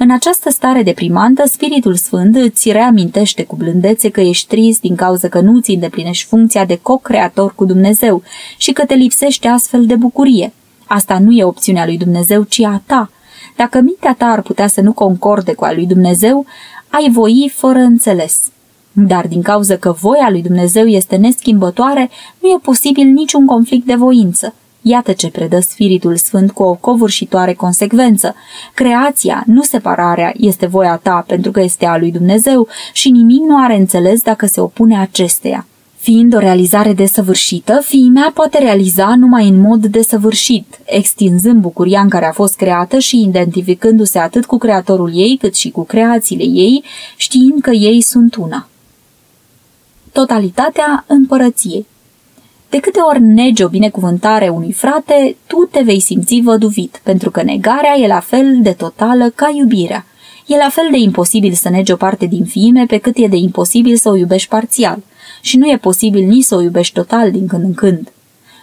În această stare deprimantă, Spiritul Sfânt îți reamintește cu blândețe că ești trist din cauza că nu îți îndeplinești funcția de co-creator cu Dumnezeu și că te lipsește astfel de bucurie. Asta nu e opțiunea lui Dumnezeu, ci a ta. Dacă mintea ta ar putea să nu concorde cu a lui Dumnezeu, ai voi fără înțeles. Dar din cauza că voia lui Dumnezeu este neschimbătoare, nu e posibil niciun conflict de voință. Iată ce predă Spiritul Sfânt cu o covârșitoare consecvență. Creația, nu separarea, este voia ta pentru că este a lui Dumnezeu și nimic nu are înțeles dacă se opune acesteia. Fiind o realizare desăvârșită, fiimea poate realiza numai în mod desăvârșit, extinzând bucuria în care a fost creată și identificându-se atât cu creatorul ei cât și cu creațiile ei, știind că ei sunt una. Totalitatea împărăției de câte ori negi o binecuvântare unui frate, tu te vei simți văduvit, pentru că negarea e la fel de totală ca iubirea. E la fel de imposibil să negi o parte din fiime pe cât e de imposibil să o iubești parțial. Și nu e posibil nici să o iubești total din când în când.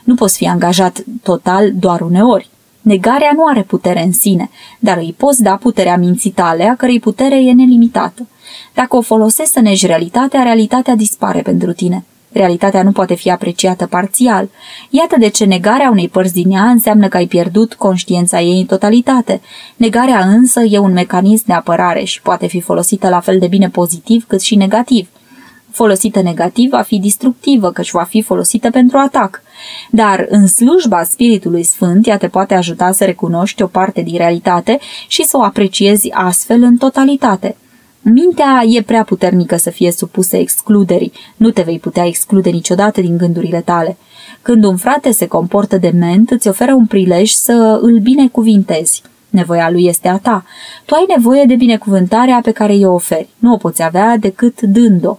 Nu poți fi angajat total doar uneori. Negarea nu are putere în sine, dar îi poți da puterea minții tale, a cărei putere e nelimitată. Dacă o folosești să negi realitatea, realitatea dispare pentru tine. Realitatea nu poate fi apreciată parțial. Iată de ce negarea unei părți din ea înseamnă că ai pierdut conștiința ei în totalitate. Negarea însă e un mecanism de apărare și poate fi folosită la fel de bine pozitiv cât și negativ. Folosită negativ va fi destructivă, căci va fi folosită pentru atac. Dar în slujba Spiritului Sfânt, ea te poate ajuta să recunoști o parte din realitate și să o apreciezi astfel în totalitate. Mintea e prea puternică să fie supusă excluderii. Nu te vei putea exclude niciodată din gândurile tale. Când un frate se comportă dement, îți oferă un prilej să îl binecuvintezi. Nevoia lui este a ta. Tu ai nevoie de binecuvântarea pe care i-o oferi. Nu o poți avea decât dând-o.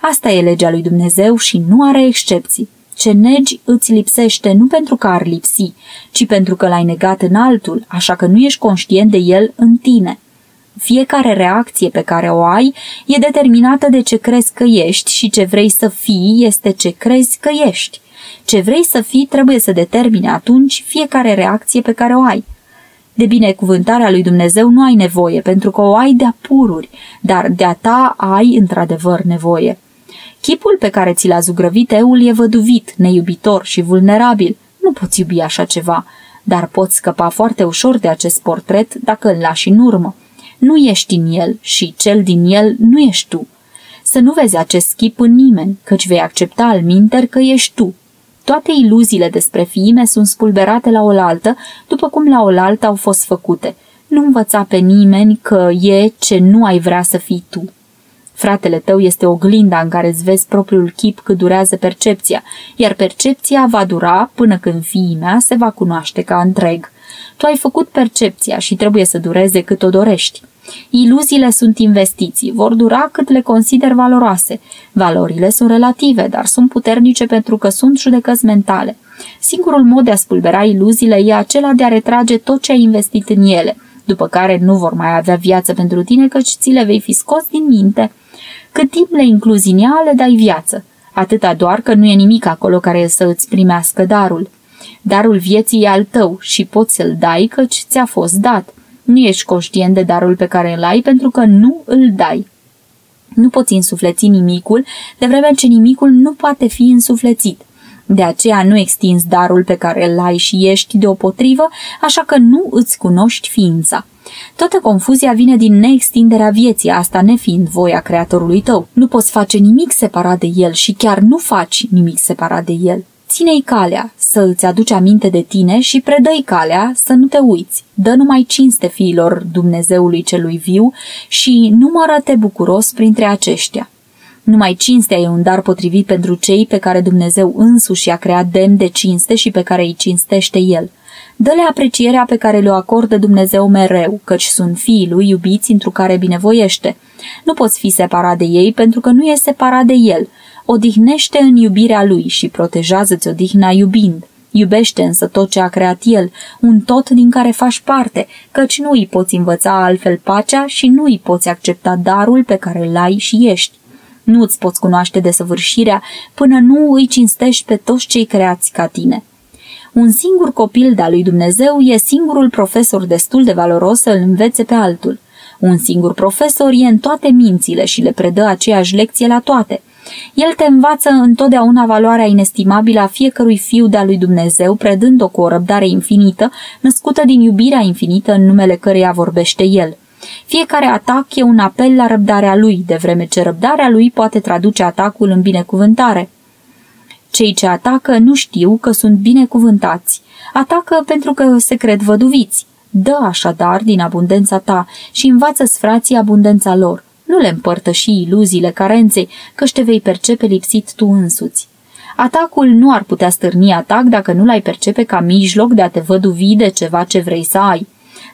Asta e legea lui Dumnezeu și nu are excepții. Ce negi îți lipsește nu pentru că ar lipsi, ci pentru că l-ai negat în altul, așa că nu ești conștient de el în tine. Fiecare reacție pe care o ai e determinată de ce crezi că ești și ce vrei să fii este ce crezi că ești. Ce vrei să fii trebuie să determine atunci fiecare reacție pe care o ai. De binecuvântarea lui Dumnezeu nu ai nevoie, pentru că o ai de-a pururi, dar de-a ta ai într-adevăr nevoie. Chipul pe care ți l-a zugrăvit eul e văduvit, neiubitor și vulnerabil. Nu poți iubi așa ceva, dar poți scăpa foarte ușor de acest portret dacă îl lași în urmă. Nu ești în el și cel din el nu ești tu. Să nu vezi acest chip în nimeni, căci vei accepta al minter că ești tu, toate iluziile despre fiime sunt spulberate la oaltă, după cum la oaltă au fost făcute. Nu învăța pe nimeni că e ce nu ai vrea să fii tu. Fratele tău este oglinda în care îți vezi propriul chip cât durează percepția, iar percepția va dura până când fiimea se va cunoaște ca întreg. Tu ai făcut percepția și trebuie să dureze cât o dorești. Iluziile sunt investiții, vor dura cât le consider valoroase. Valorile sunt relative, dar sunt puternice pentru că sunt judecăți mentale. Singurul mod de a spulbera iluziile e acela de a retrage tot ce ai investit în ele, după care nu vor mai avea viață pentru tine căci ți le vei fi scos din minte. Cât timp le incluzi în ea, le dai viață. Atâta doar că nu e nimic acolo care să îți primească darul. Darul vieții e al tău și poți să-l dai căci ți-a fost dat. Nu ești conștient de darul pe care îl ai pentru că nu îl dai. Nu poți însufleți nimicul, de vreme ce nimicul nu poate fi însuflețit. De aceea nu extinzi darul pe care îl ai și ești deopotrivă, așa că nu îți cunoști ființa. Toată confuzia vine din neextinderea vieții, asta nefiind voia creatorului tău. Nu poți face nimic separat de el și chiar nu faci nimic separat de el. Ține-i calea, să îți aduci aminte de tine și predă-i calea să nu te uiți. Dă numai cinste fiilor Dumnezeului celui viu și numără-te bucuros printre aceștia. Numai cinstea e un dar potrivit pentru cei pe care Dumnezeu însuși i-a creat demn de cinste și pe care îi cinstește El. Dă-le aprecierea pe care le-o acordă Dumnezeu mereu, căci sunt fiii lui iubiți întru care binevoiește. Nu poți fi separat de ei pentru că nu e separat de El odihnește în iubirea lui și protejează-ți odihna iubind. Iubește însă tot ce a creat el, un tot din care faci parte, căci nu îi poți învăța altfel pacea și nu îi poți accepta darul pe care îl ai și ești. Nu îți poți cunoaște desăvârșirea până nu îi cinstești pe toți cei creați ca tine. Un singur copil de-a lui Dumnezeu e singurul profesor destul de valoros să îl învețe pe altul. Un singur profesor e în toate mințile și le predă aceeași lecție la toate – el te învață întotdeauna valoarea inestimabilă a fiecărui fiu de-a lui Dumnezeu, predând-o cu o răbdare infinită, născută din iubirea infinită în numele căreia vorbește El. Fiecare atac e un apel la răbdarea lui, de vreme ce răbdarea lui poate traduce atacul în binecuvântare. Cei ce atacă nu știu că sunt binecuvântați. Atacă pentru că se cred văduviți. Dă așadar din abundența ta și învață-ți frații abundența lor. Nu le împărtăși iluziile carenței, căci te vei percepe lipsit tu însuți. Atacul nu ar putea stârni atac dacă nu l-ai percepe ca mijloc de a te văduvi de ceva ce vrei să ai.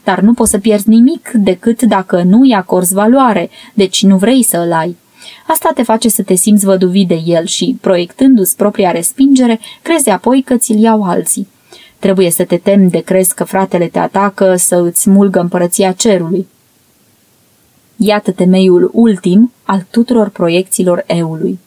Dar nu poți să pierzi nimic decât dacă nu îi acorzi valoare, deci nu vrei să îl ai. Asta te face să te simți văduvit de el și, proiectându-ți propria respingere, crezi apoi că ți-l iau alții. Trebuie să te temi de crezi că fratele te atacă să îți smulgă împărăția cerului. Iată temeiul ultim al tuturor proiecțiilor eului.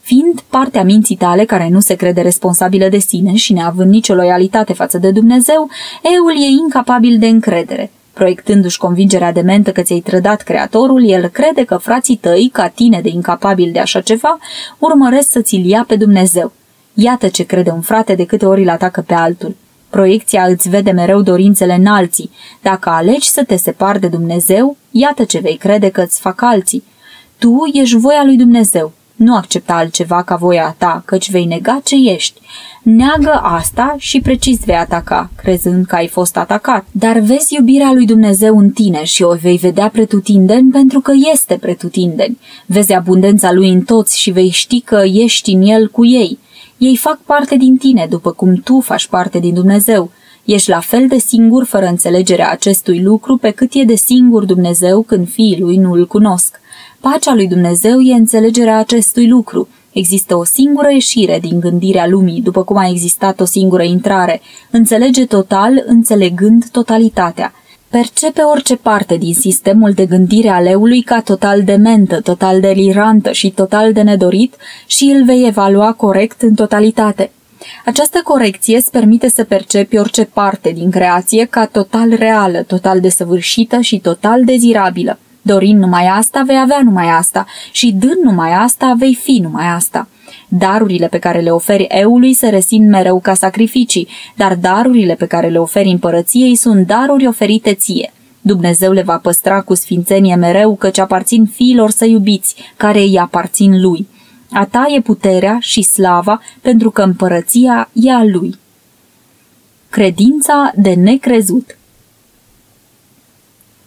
Fiind partea minții tale care nu se crede responsabilă de sine și neavând nicio loialitate față de Dumnezeu, eul e incapabil de încredere. Proiectându-și convingerea de mentă că ți-ai trădat creatorul, el crede că frații tăi, ca tine de incapabil de așa ceva, urmăresc să ți-l ia pe Dumnezeu. Iată ce crede un frate de câte ori îl atacă pe altul. Proiecția îți vede mereu dorințele în alții. Dacă alegi să te separi de Dumnezeu, iată ce vei crede că îți fac alții. tu ești voia lui Dumnezeu. Nu accepta altceva ca voia ta, căci vei nega ce ești. Neagă asta și precis vei ataca, crezând că ai fost atacat. Dar vezi iubirea lui Dumnezeu în tine și o vei vedea pretutindeni pentru că este pretutindeni. Vezi abundența lui în toți și vei ști că ești în el cu ei. Ei fac parte din tine, după cum tu faci parte din Dumnezeu. Ești la fel de singur fără înțelegerea acestui lucru pe cât e de singur Dumnezeu când fiii lui nu îl cunosc. Pacea lui Dumnezeu e înțelegerea acestui lucru. Există o singură ieșire din gândirea lumii, după cum a existat o singură intrare. Înțelege total, înțelegând totalitatea. Percepe orice parte din sistemul de gândire al eului ca total dementă, total delirantă și total de nedorit și îl vei evalua corect în totalitate. Această corecție îți permite să percepi orice parte din creație ca total reală, total desăvârșită și total dezirabilă. Dorind numai asta, vei avea numai asta și dând numai asta, vei fi numai asta. Darurile pe care le oferi eului se resimt mereu ca sacrificii, dar darurile pe care le oferi împărăției sunt daruri oferite ție. Dumnezeu le va păstra cu sfințenie mereu, căci aparțin fiilor să iubiți, care îi aparțin lui. A ta e puterea și slava, pentru că împărăția e a lui. Credința de necrezut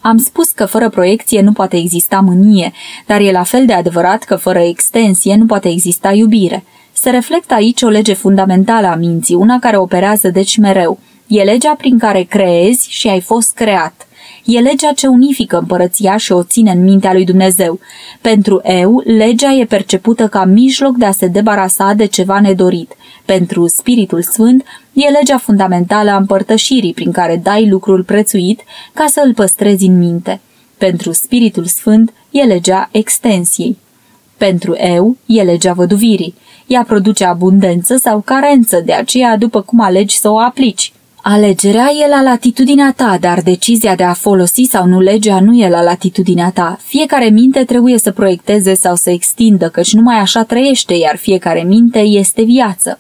am spus că fără proiecție nu poate exista mânie, dar e la fel de adevărat că fără extensie nu poate exista iubire. Se reflectă aici o lege fundamentală a minții, una care operează deci mereu. E legea prin care creezi și ai fost creat. E legea ce unifică împărăția și o ține în mintea lui Dumnezeu. Pentru eu, legea e percepută ca mijloc de a se debarasa de ceva nedorit. Pentru Spiritul Sfânt, e legea fundamentală a împărtășirii prin care dai lucrul prețuit ca să îl păstrezi în minte. Pentru Spiritul Sfânt e legea extensiei. Pentru eu e legea văduvirii. Ea produce abundență sau carență, de aceea după cum alegi să o aplici. Alegerea e la latitudinea ta, dar decizia de a folosi sau nu legea nu e la latitudinea ta. Fiecare minte trebuie să proiecteze sau să extindă, căci numai așa trăiește, iar fiecare minte este viață.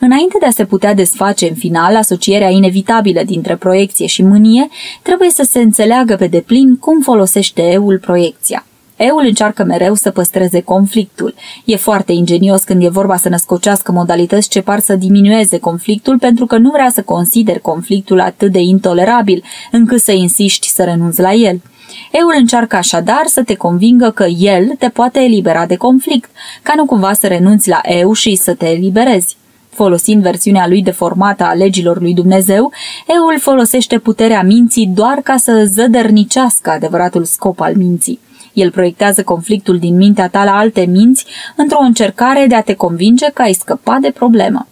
Înainte de a se putea desface în final asocierea inevitabilă dintre proiecție și mânie, trebuie să se înțeleagă pe deplin cum folosește eul proiecția. Eul încearcă mereu să păstreze conflictul. E foarte ingenios când e vorba să născocească modalități ce par să diminueze conflictul pentru că nu vrea să consideri conflictul atât de intolerabil încât să insiști să renunți la el. Eul încearcă așadar să te convingă că el te poate elibera de conflict, ca nu cumva să renunți la eu și să te eliberezi. Folosind versiunea lui deformată a legilor lui Dumnezeu, eul folosește puterea minții doar ca să zădărnicească adevăratul scop al minții. El proiectează conflictul din mintea ta la alte minți într-o încercare de a te convinge că ai scăpat de problemă.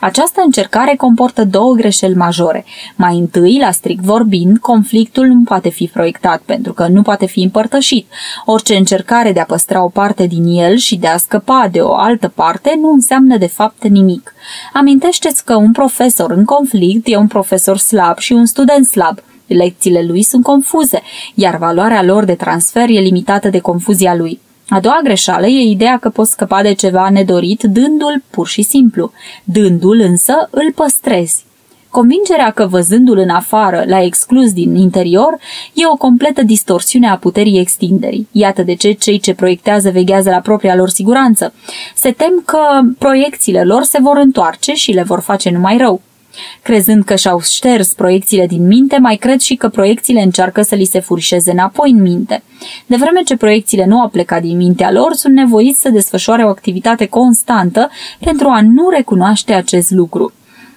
Această încercare comportă două greșeli majore. Mai întâi, la strict vorbind, conflictul nu poate fi proiectat pentru că nu poate fi împărtășit. Orice încercare de a păstra o parte din el și de a scăpa de o altă parte nu înseamnă de fapt nimic. Amintește-ți că un profesor în conflict e un profesor slab și un student slab. Lecțiile lui sunt confuze, iar valoarea lor de transfer e limitată de confuzia lui. A doua greșeală e ideea că poți scăpa de ceva nedorit dându-l pur și simplu. Dându-l însă îl păstrezi. Convingerea că văzându-l în afară l-ai exclus din interior e o completă distorsiune a puterii extinderii. Iată de ce cei ce proiectează veghează la propria lor siguranță. Se tem că proiecțiile lor se vor întoarce și le vor face numai rău. Crezând că și-au șters proiecțiile din minte, mai cred și că proiecțiile încearcă să li se furișeze înapoi în minte. De vreme ce proiecțiile nu au plecat din mintea lor, sunt nevoiți să desfășoare o activitate constantă pentru a nu recunoaște acest lucru.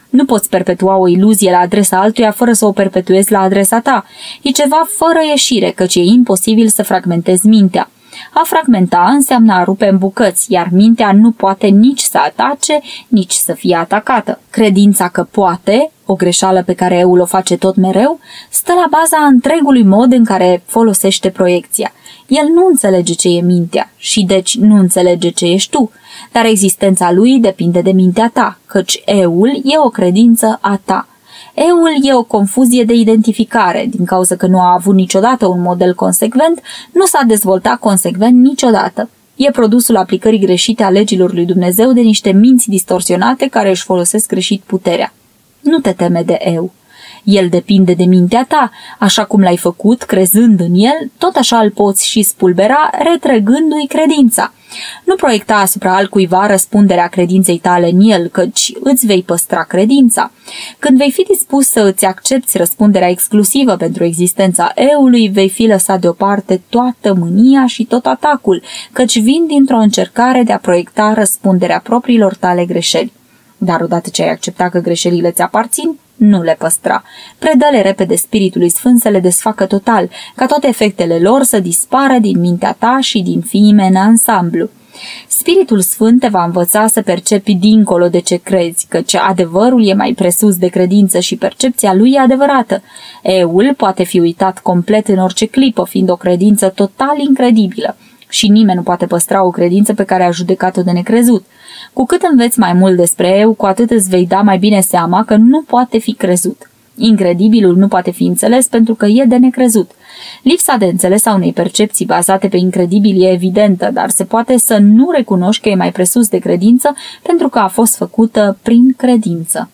Nu poți perpetua o iluzie la adresa altuia fără să o perpetuezi la adresa ta. E ceva fără ieșire, căci e imposibil să fragmentezi mintea. A fragmenta înseamnă a rupe în bucăți, iar mintea nu poate nici să atace, nici să fie atacată. Credința că poate, o greșeală pe care eu o face tot mereu, stă la baza întregului mod în care folosește proiecția. El nu înțelege ce e mintea și deci nu înțelege ce ești tu, dar existența lui depinde de mintea ta, căci eul e o credință a ta. Eul e o confuzie de identificare, din cauza că nu a avut niciodată un model consecvent, nu s-a dezvoltat consecvent niciodată. E produsul aplicării greșite a legilor lui Dumnezeu de niște minți distorsionate care își folosesc greșit puterea. Nu te teme de eu. El depinde de mintea ta, așa cum l-ai făcut crezând în el, tot așa îl poți și spulbera retrăgându-i credința. Nu proiecta asupra altcuiva răspunderea credinței tale în el, căci îți vei păstra credința. Când vei fi dispus să îți accepti răspunderea exclusivă pentru existența eului, vei fi lăsat deoparte toată mânia și tot atacul, căci vin dintr-o încercare de a proiecta răspunderea propriilor tale greșeli. Dar odată ce ai acceptat că greșelile ți aparțin, nu le păstra. Predă-le repede Spiritului Sfânt să le desfacă total, ca toate efectele lor să dispară din mintea ta și din fiime în ansamblu. Spiritul Sfânt te va învăța să percepi dincolo de ce crezi, căci adevărul e mai presus de credință și percepția lui e adevărată. Eul poate fi uitat complet în orice clipă, fiind o credință total incredibilă și nimeni nu poate păstra o credință pe care a judecat-o de necrezut. Cu cât înveți mai mult despre eu, cu atât îți vei da mai bine seama că nu poate fi crezut. Incredibilul nu poate fi înțeles pentru că e de necrezut. Lipsa de înțeles a unei percepții bazate pe incredibil e evidentă, dar se poate să nu recunoști că e mai presus de credință pentru că a fost făcută prin credință.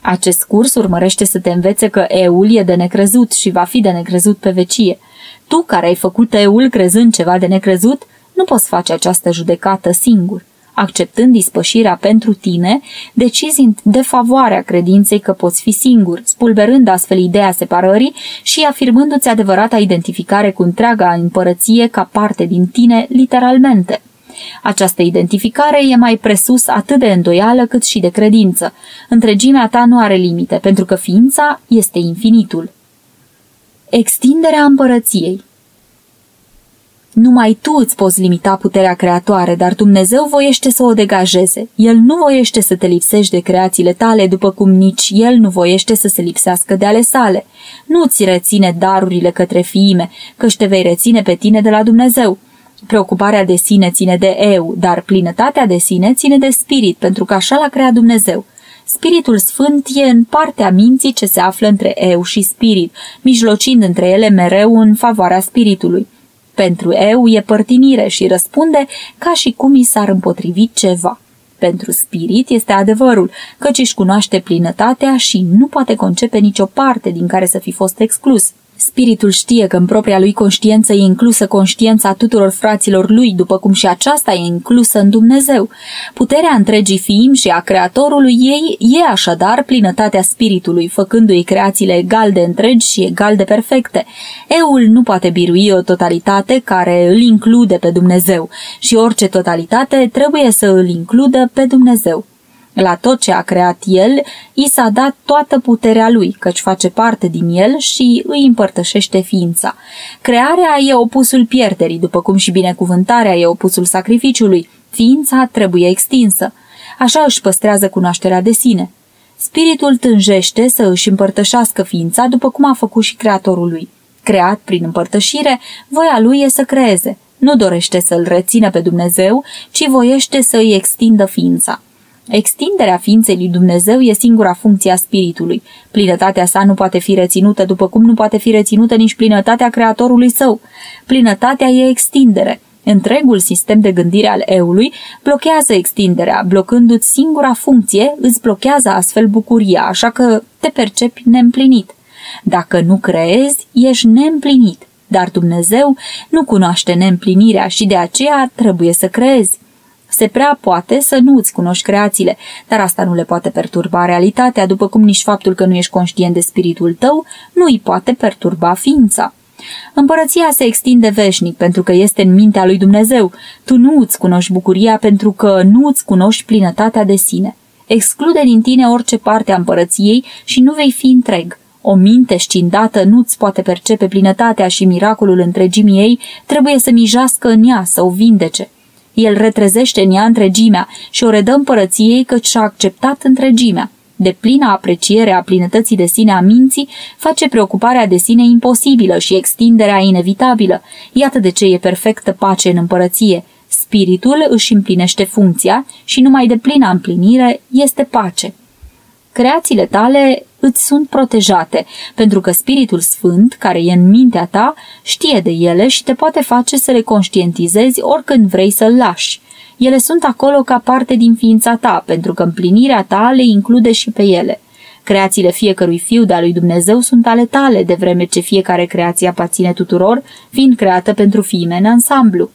Acest curs urmărește să te învețe că eul e de necrezut și va fi de necrezut pe vecie. Tu, care ai făcut eul crezând ceva de necrezut, nu poți face această judecată singur acceptând dispășirea pentru tine, decizi în defavoarea credinței că poți fi singur, spulberând astfel ideea separării și afirmându-ți adevărata identificare cu întreaga împărăție ca parte din tine, literalmente. Această identificare e mai presus atât de îndoială cât și de credință. Întregimea ta nu are limite, pentru că ființa este infinitul. Extinderea împărăției numai tu îți poți limita puterea creatoare, dar Dumnezeu voiește să o degajeze. El nu voiește să te lipsești de creațiile tale, după cum nici El nu voiește să se lipsească de ale sale. Nu ți reține darurile către fiime, căci te vei reține pe tine de la Dumnezeu. Preocuparea de sine ține de eu, dar plinătatea de sine ține de spirit, pentru că așa l-a creat Dumnezeu. Spiritul Sfânt e în partea minții ce se află între eu și spirit, mijlocind între ele mereu în favoarea spiritului. Pentru eu e părtinire și răspunde ca și cum i s-ar împotrivi ceva. Pentru spirit este adevărul, căci își cunoaște plinătatea și nu poate concepe nicio parte din care să fi fost exclus. Spiritul știe că în propria lui conștiință e inclusă conștiința tuturor fraților lui, după cum și aceasta e inclusă în Dumnezeu. Puterea întregii fiim și a Creatorului ei e așadar plinătatea spiritului, făcându-i creațiile egal de întregi și egal de perfecte. Eul nu poate birui o totalitate care îl include pe Dumnezeu și orice totalitate trebuie să îl includă pe Dumnezeu. La tot ce a creat el, i s-a dat toată puterea lui, căci face parte din el și îi împărtășește ființa. Crearea e opusul pierderii, după cum și binecuvântarea e opusul sacrificiului. Ființa trebuie extinsă. Așa își păstrează cunoașterea de sine. Spiritul tânjește să își împărtășească ființa după cum a făcut și creatorul lui. Creat prin împărtășire, voia lui e să creeze. Nu dorește să-l rețină pe Dumnezeu, ci voiește să îi extindă ființa. Extinderea ființei lui Dumnezeu e singura funcție a spiritului. Plinătatea sa nu poate fi reținută după cum nu poate fi reținută nici plinătatea creatorului său. Plinătatea e extindere. Întregul sistem de gândire al eului blochează extinderea, blocându-ți singura funcție, îți blochează astfel bucuria, așa că te percepi neîmplinit. Dacă nu creezi, ești neîmplinit, dar Dumnezeu nu cunoaște neîmplinirea și de aceea trebuie să creezi. Se prea poate să nu îți cunoști creațiile, dar asta nu le poate perturba realitatea, după cum nici faptul că nu ești conștient de spiritul tău nu îi poate perturba ființa. Împărăția se extinde veșnic pentru că este în mintea lui Dumnezeu. Tu nu îți cunoști bucuria pentru că nu îți cunoști plinătatea de sine. Exclude din tine orice parte a împărăției și nu vei fi întreg. O minte scindată nu-ți poate percepe plinătatea și miracolul întregimii ei, trebuie să mijească în ea, să o vindece. El retrezește în ea întregimea și o redă împărăției căci și-a acceptat întregimea. De plină apreciere a plinătății de sine a minții, face preocuparea de sine imposibilă și extinderea inevitabilă. Iată de ce e perfectă pace în împărăție. Spiritul își împlinește funcția și numai de plină împlinire este pace. Creațiile tale îți sunt protejate, pentru că Spiritul Sfânt, care e în mintea ta, știe de ele și te poate face să le conștientizezi oricând vrei să-l lași. Ele sunt acolo ca parte din ființa ta, pentru că împlinirea ta le include și pe ele. Creațiile fiecărui fiu de-a lui Dumnezeu sunt ale tale, de vreme ce fiecare creație aparține tuturor, fiind creată pentru fiime în ansamblu.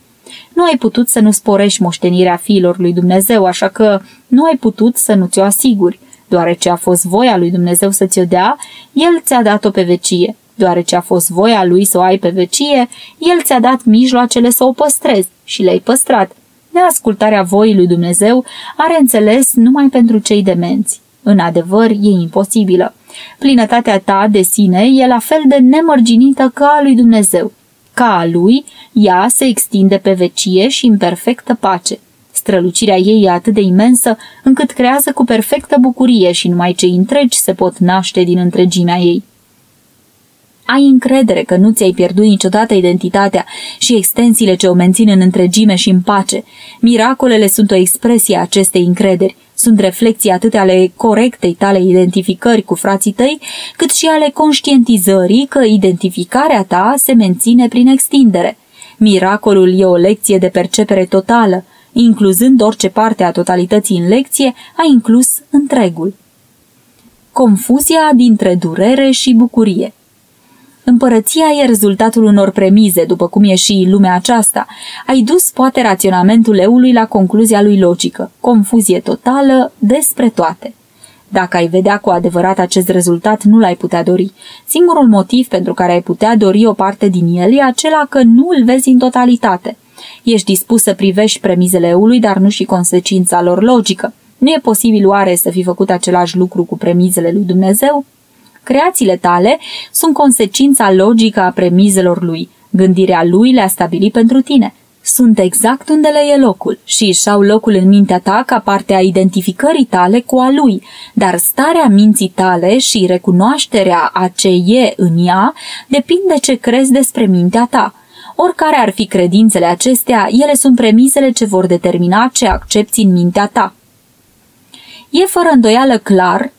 Nu ai putut să nu sporești moștenirea fiilor lui Dumnezeu, așa că nu ai putut să nu ți-o asiguri. Deoarece a fost voia lui Dumnezeu să ți-o dea, El ți-a dat-o pe vecie. Deoarece a fost voia lui să o ai pe vecie, El ți-a dat mijloacele să o păstrezi și le-ai păstrat. Neascultarea voii lui Dumnezeu are înțeles numai pentru cei demenți. În adevăr, e imposibilă. Plinătatea ta de sine e la fel de nemărginită ca a lui Dumnezeu. Ca a lui, ea se extinde pe vecie și în perfectă pace. Strălucirea ei e atât de imensă încât creează cu perfectă bucurie și numai cei întregi se pot naște din întregimea ei. Ai încredere că nu ți-ai pierdut niciodată identitatea și extensiile ce o mențin în întregime și în pace. Miracolele sunt o expresie a acestei încrederi. Sunt reflexii atât ale corectei tale identificări cu frații tăi, cât și ale conștientizării că identificarea ta se menține prin extindere. Miracolul e o lecție de percepere totală, incluzând orice parte a totalității în lecție, a inclus întregul. Confuzia dintre durere și bucurie Împărăția e rezultatul unor premize, după cum e și lumea aceasta. Ai dus poate raționamentul eului la concluzia lui logică, confuzie totală despre toate. Dacă ai vedea cu adevărat acest rezultat, nu l-ai putea dori. Singurul motiv pentru care ai putea dori o parte din el e acela că nu îl vezi în totalitate. Ești dispus să privești premizele eului, dar nu și consecința lor logică. Nu e posibil oare să fi făcut același lucru cu premizele lui Dumnezeu? Creațiile tale sunt consecința logică a premizelor lui. Gândirea lui le-a stabilit pentru tine. Sunt exact unde le e locul și își au locul în mintea ta ca parte a identificării tale cu a lui, dar starea minții tale și recunoașterea a ce e în ea depinde ce crezi despre mintea ta. Oricare ar fi credințele acestea, ele sunt premisele ce vor determina ce accepti în mintea ta. E fără îndoială clar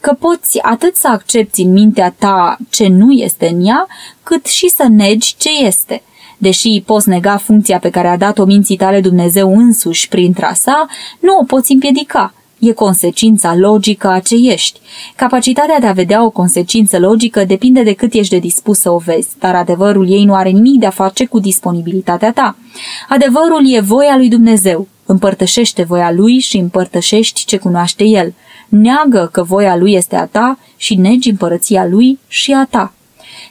că poți atât să accepti în mintea ta ce nu este în ea, cât și să negi ce este. Deși poți nega funcția pe care a dat-o minții tale Dumnezeu însuși prin trasa, nu o poți împiedica. E consecința logică a ce ești. Capacitatea de a vedea o consecință logică depinde de cât ești de dispus să o vezi, dar adevărul ei nu are nimic de a face cu disponibilitatea ta. Adevărul e voia lui Dumnezeu. Împărtășește voia lui și împărtășești ce cunoaște el neagă că voia lui este a ta și negi împărăția lui și a ta.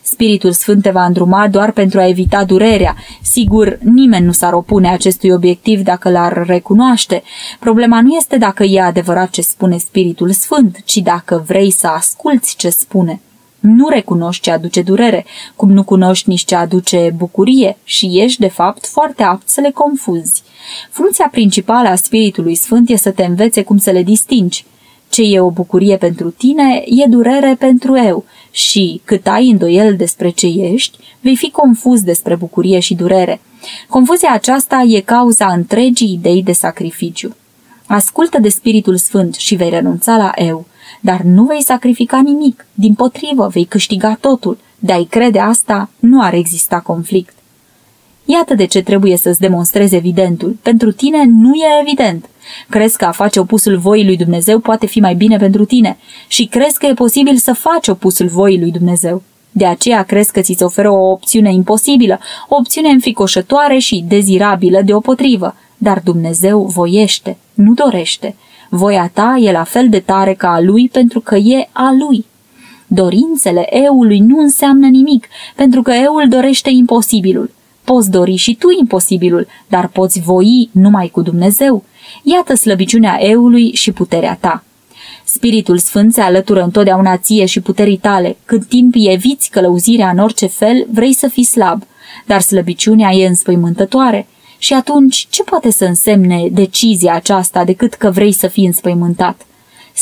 Spiritul Sfânt te va îndruma doar pentru a evita durerea. Sigur, nimeni nu s-ar opune acestui obiectiv dacă l-ar recunoaște. Problema nu este dacă e adevărat ce spune Spiritul Sfânt, ci dacă vrei să asculți ce spune. Nu recunoști ce aduce durere, cum nu cunoști nici ce aduce bucurie și ești, de fapt, foarte apt să le confuzi. Funcția principală a Spiritului Sfânt e să te învețe cum să le distingi. Ce e o bucurie pentru tine, e durere pentru eu și, cât ai îndoiel despre ce ești, vei fi confuz despre bucurie și durere. Confuzia aceasta e cauza întregii idei de sacrificiu. Ascultă de Spiritul Sfânt și vei renunța la eu, dar nu vei sacrifica nimic, din potrivă vei câștiga totul. De a-i crede asta, nu ar exista conflict. Iată de ce trebuie să-ți demonstrezi evidentul. Pentru tine nu e evident. Crezi că a face opusul voii lui Dumnezeu poate fi mai bine pentru tine și crezi că e posibil să faci opusul voii lui Dumnezeu. De aceea crezi că ți se oferă o opțiune imposibilă, o opțiune înficoșătoare și dezirabilă deopotrivă, dar Dumnezeu voiește, nu dorește. Voia ta e la fel de tare ca a lui pentru că e a lui. Dorințele eului nu înseamnă nimic, pentru că eul dorește imposibilul. Poți dori și tu imposibilul, dar poți voi numai cu Dumnezeu. Iată slăbiciunea eului și puterea ta. Spiritul Sfânt se alătură întotdeauna ție și puterii tale. Cât timp eviți călăuzirea în orice fel, vrei să fii slab, dar slăbiciunea e înspăimântătoare. Și atunci, ce poate să însemne decizia aceasta decât că vrei să fii înspăimântat?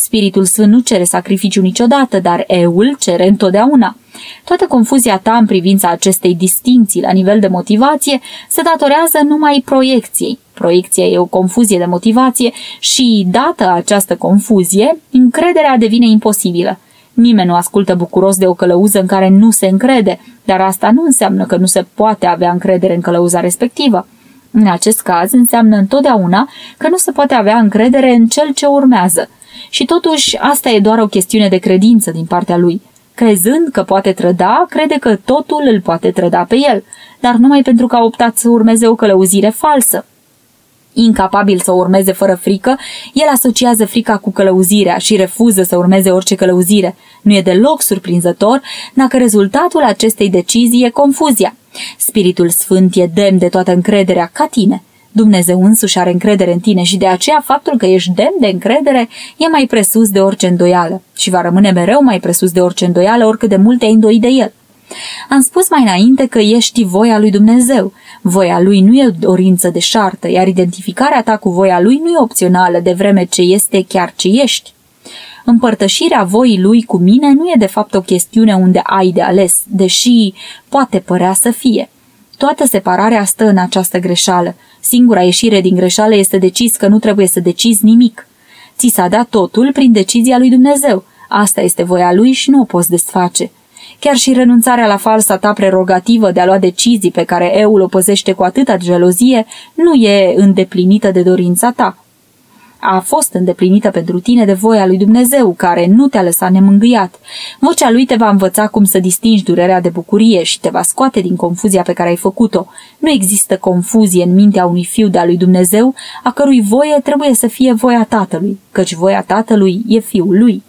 Spiritul Sfânt nu cere sacrificiu niciodată, dar eul cere întotdeauna. Toată confuzia ta în privința acestei distinții la nivel de motivație se datorează numai proiecției. Proiecția e o confuzie de motivație și, dată această confuzie, încrederea devine imposibilă. Nimeni nu ascultă bucuros de o călăuză în care nu se încrede, dar asta nu înseamnă că nu se poate avea încredere în călăuza respectivă. În acest caz înseamnă întotdeauna că nu se poate avea încredere în cel ce urmează – Și totuși, asta e doar o chestiune de credință din partea lui. Crezând că poate trăda, crede că totul îl poate trăda pe el, dar numai pentru că a optat să urmeze o călăuzire falsă. Incapabil să o urmeze fără frică, el asociază frica cu călăuzirea și refuză să urmeze orice călăuzire. Nu e deloc surprinzător dacă rezultatul acestei decizii e confuzia. Spiritul Sfânt e demn de toată încrederea ca tine. Dumnezeu însuși are încredere în tine și de aceea faptul că ești demn de încredere e mai presus de orice îndoială și va rămâne mereu mai presus de orice îndoială oricât de mult te-ai îndoi de el. Am spus mai înainte că ești voia lui Dumnezeu. Voia lui nu e dorință de șartă, iar identificarea ta cu voia lui nu e opțională, de vreme ce este chiar ce ești. Împărtășirea voii lui cu mine nu e de fapt o chestiune unde ai de ales, deși poate părea să fie. Toată separarea stă în această greșeală. Singura ieșire din greșeală este decis că nu trebuie să decizi nimic. Ți s-a dat totul prin decizia lui Dumnezeu. Asta este voia lui și nu o poți desface. Chiar și renunțarea la falsa ta prerogativă de a lua decizii pe care eul o păzește cu atâta gelozie nu e îndeplinită de dorința ta. A fost îndeplinită pentru tine de voia lui Dumnezeu, care nu te-a lăsat nemângâiat. Vocea lui te va învăța cum să distingi durerea de bucurie și te va scoate din confuzia pe care ai făcut-o. Nu există confuzie în mintea unui fiu de-a lui Dumnezeu, a cărui voie trebuie să fie voia tatălui, căci voia tatălui e fiul lui.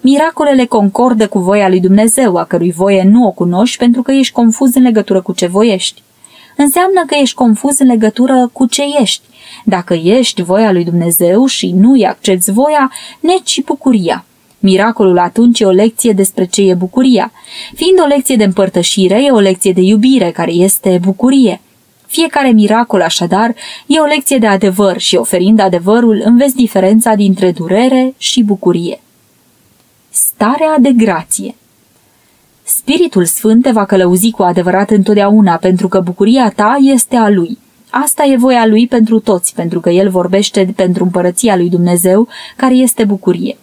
Miracolele concordă cu voia lui Dumnezeu, a cărui voie nu o cunoști pentru că ești confuz în legătură cu ce voiești. Înseamnă că ești confuz în legătură cu ce ești. Dacă ești voia lui Dumnezeu și nu îi accepti voia, neci bucuria. Miracolul atunci e o lecție despre ce e bucuria. Fiind o lecție de împărtășire, e o lecție de iubire, care este bucurie. Fiecare miracol, așadar, e o lecție de adevăr și oferind adevărul, înveți diferența dintre durere și bucurie starea de grație. Spiritul Sfânt te va călăuzi cu adevărat întotdeauna, pentru că bucuria ta este a Lui. Asta e voia Lui pentru toți, pentru că El vorbește pentru împărăția Lui Dumnezeu, care este bucurie.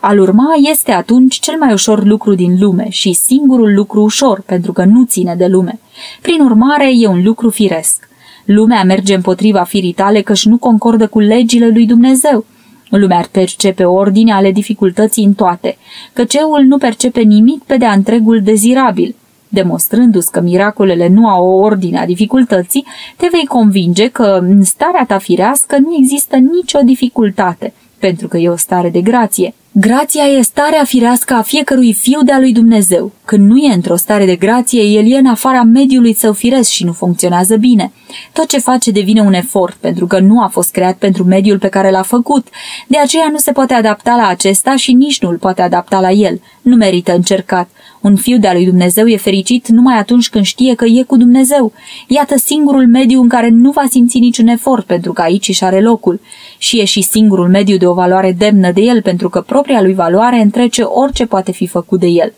Al urma este atunci cel mai ușor lucru din lume și singurul lucru ușor, pentru că nu ține de lume. Prin urmare, e un lucru firesc. Lumea merge împotriva firii tale căci nu concordă cu legile lui Dumnezeu. Lumea ar percepe ordine ale dificultății în toate, că ceul nu percepe nimic pe de-a întregul dezirabil. Demonstrându-ți că miracolele nu au o ordine a dificultății, te vei convinge că în starea ta firească nu există nicio dificultate, pentru că e o stare de grație. Grația e starea firească a fiecărui fiu de-a lui Dumnezeu. Când nu e într-o stare de grație, el e în afara mediului său firesc și nu funcționează bine. Tot ce face devine un efort, pentru că nu a fost creat pentru mediul pe care l-a făcut. De aceea nu se poate adapta la acesta și nici nu îl poate adapta la el. Nu merită încercat. Un fiu de-a lui Dumnezeu e fericit numai atunci când știe că e cu Dumnezeu. Iată singurul mediu în care nu va simți niciun efort, pentru că aici își are locul. Și e și singurul mediu de o valoare demnă de el, pentru că propria lui valoare întrece orice poate fi făcut de el.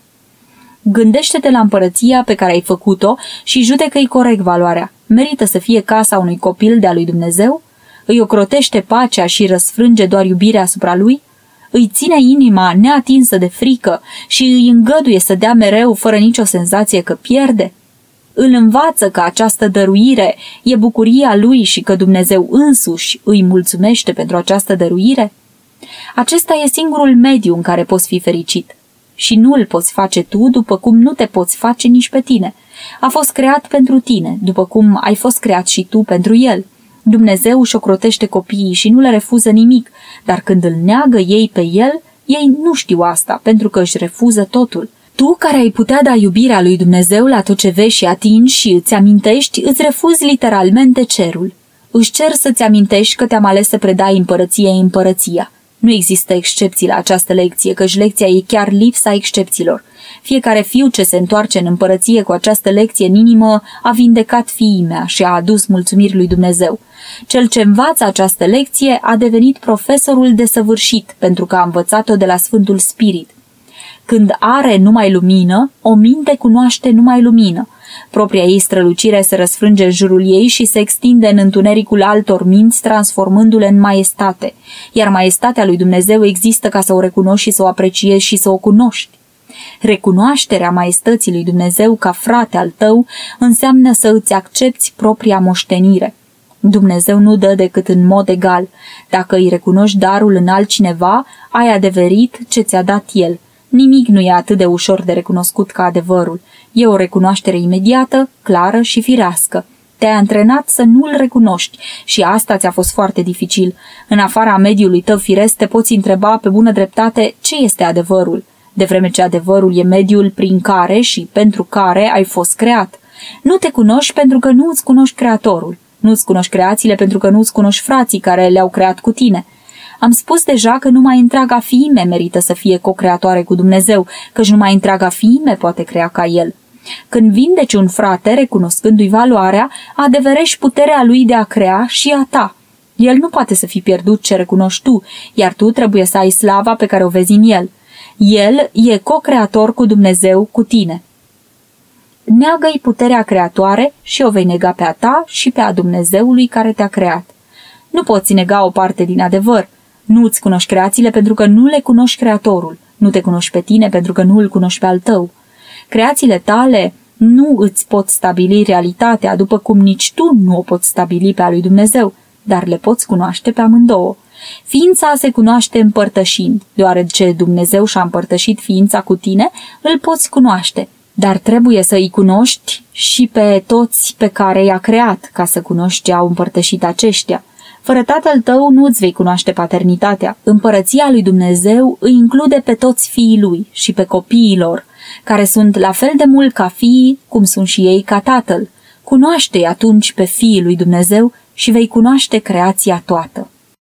Gândește-te la împărăția pe care ai făcut-o și judecă-i corect valoarea. Merită să fie casa unui copil de-a lui Dumnezeu? Îi ocrotește pacea și răsfrânge doar iubirea asupra lui? Îi ține inima neatinsă de frică și îi îngăduie să dea mereu fără nicio senzație că pierde? Îl învață că această dăruire e bucuria lui și că Dumnezeu însuși îi mulțumește pentru această dăruire? Acesta e singurul mediu în care poți fi fericit. Și nu îl poți face tu după cum nu te poți face nici pe tine. A fost creat pentru tine, după cum ai fost creat și tu pentru el. Dumnezeu își ocrotește copiii și nu le refuză nimic, dar când îl neagă ei pe el, ei nu știu asta, pentru că își refuză totul. Tu, care ai putea da iubirea lui Dumnezeu la tot ce vezi și atingi și îți amintești, îți refuzi literalmente cerul. Își cer să-ți amintești că te-am ales să predai împărăției împărăția. Nu există excepții la această lecție, căci lecția e chiar lipsa excepțiilor. Fiecare fiu ce se întoarce în împărăție cu această lecție în inimă a vindecat fiii mea și a adus mulțumiri lui Dumnezeu. Cel ce învață această lecție a devenit profesorul desăvârșit pentru că a învățat-o de la Sfântul Spirit. Când are numai lumină, o minte cunoaște numai lumină. Propria ei strălucire se răsfrânge în jurul ei și se extinde în întunericul altor minți, transformându-le în maestate. Iar maestatea lui Dumnezeu există ca să o recunoști și să o apreciezi și să o cunoști. Recunoașterea maestății lui Dumnezeu ca frate al tău înseamnă să îți accepti propria moștenire. Dumnezeu nu dă decât în mod egal. Dacă îi recunoști darul în altcineva, ai adeverit ce ți-a dat el. Nimic nu e atât de ușor de recunoscut ca adevărul. E o recunoaștere imediată, clară și firească. Te-ai antrenat să nu-l recunoști și asta ți-a fost foarte dificil. În afara mediului tău firesc te poți întreba pe bună dreptate ce este adevărul, de vreme ce adevărul e mediul prin care și pentru care ai fost creat. Nu te cunoști pentru că nu îți cunoști creatorul. Nu îți cunoști creațiile pentru că nu îți cunoști frații care le-au creat cu tine. Am spus deja că numai întreaga fiime merită să fie co-creatoare cu Dumnezeu, căci numai întreaga fiime poate crea ca El. Când vindeci un frate, recunoscându-i valoarea, adeverești puterea lui de a crea și a ta. El nu poate să fi pierdut ce recunoști tu, iar tu trebuie să ai slava pe care o vezi în el. El e co-creator cu Dumnezeu, cu tine. Neagă-i puterea creatoare și o vei nega pe a ta și pe a Dumnezeului care te-a creat. Nu poți nega o parte din adevăr. Nu îți cunoști creațiile pentru că nu le cunoști creatorul. Nu te cunoști pe tine pentru că nu îl cunoști pe al tău. Creațiile tale nu îți pot stabili realitatea, după cum nici tu nu o poți stabili pe a lui Dumnezeu, dar le poți cunoaște pe amândouă. Ființa se cunoaște împărtășind, deoarece Dumnezeu și-a împărtășit ființa cu tine, îl poți cunoaște, dar trebuie să îi cunoști și pe toți pe care i-a creat, ca să cunoști ce au împărtășit aceștia. Fără tatăl tău nu îți vei cunoaște paternitatea. Împărăția lui Dumnezeu îi include pe toți fiii lui și pe copiii lor, care sunt la fel de mult ca fiii, cum sunt și ei ca tatăl. Cunoaște-i atunci pe fiii lui Dumnezeu și vei cunoaște creația toată.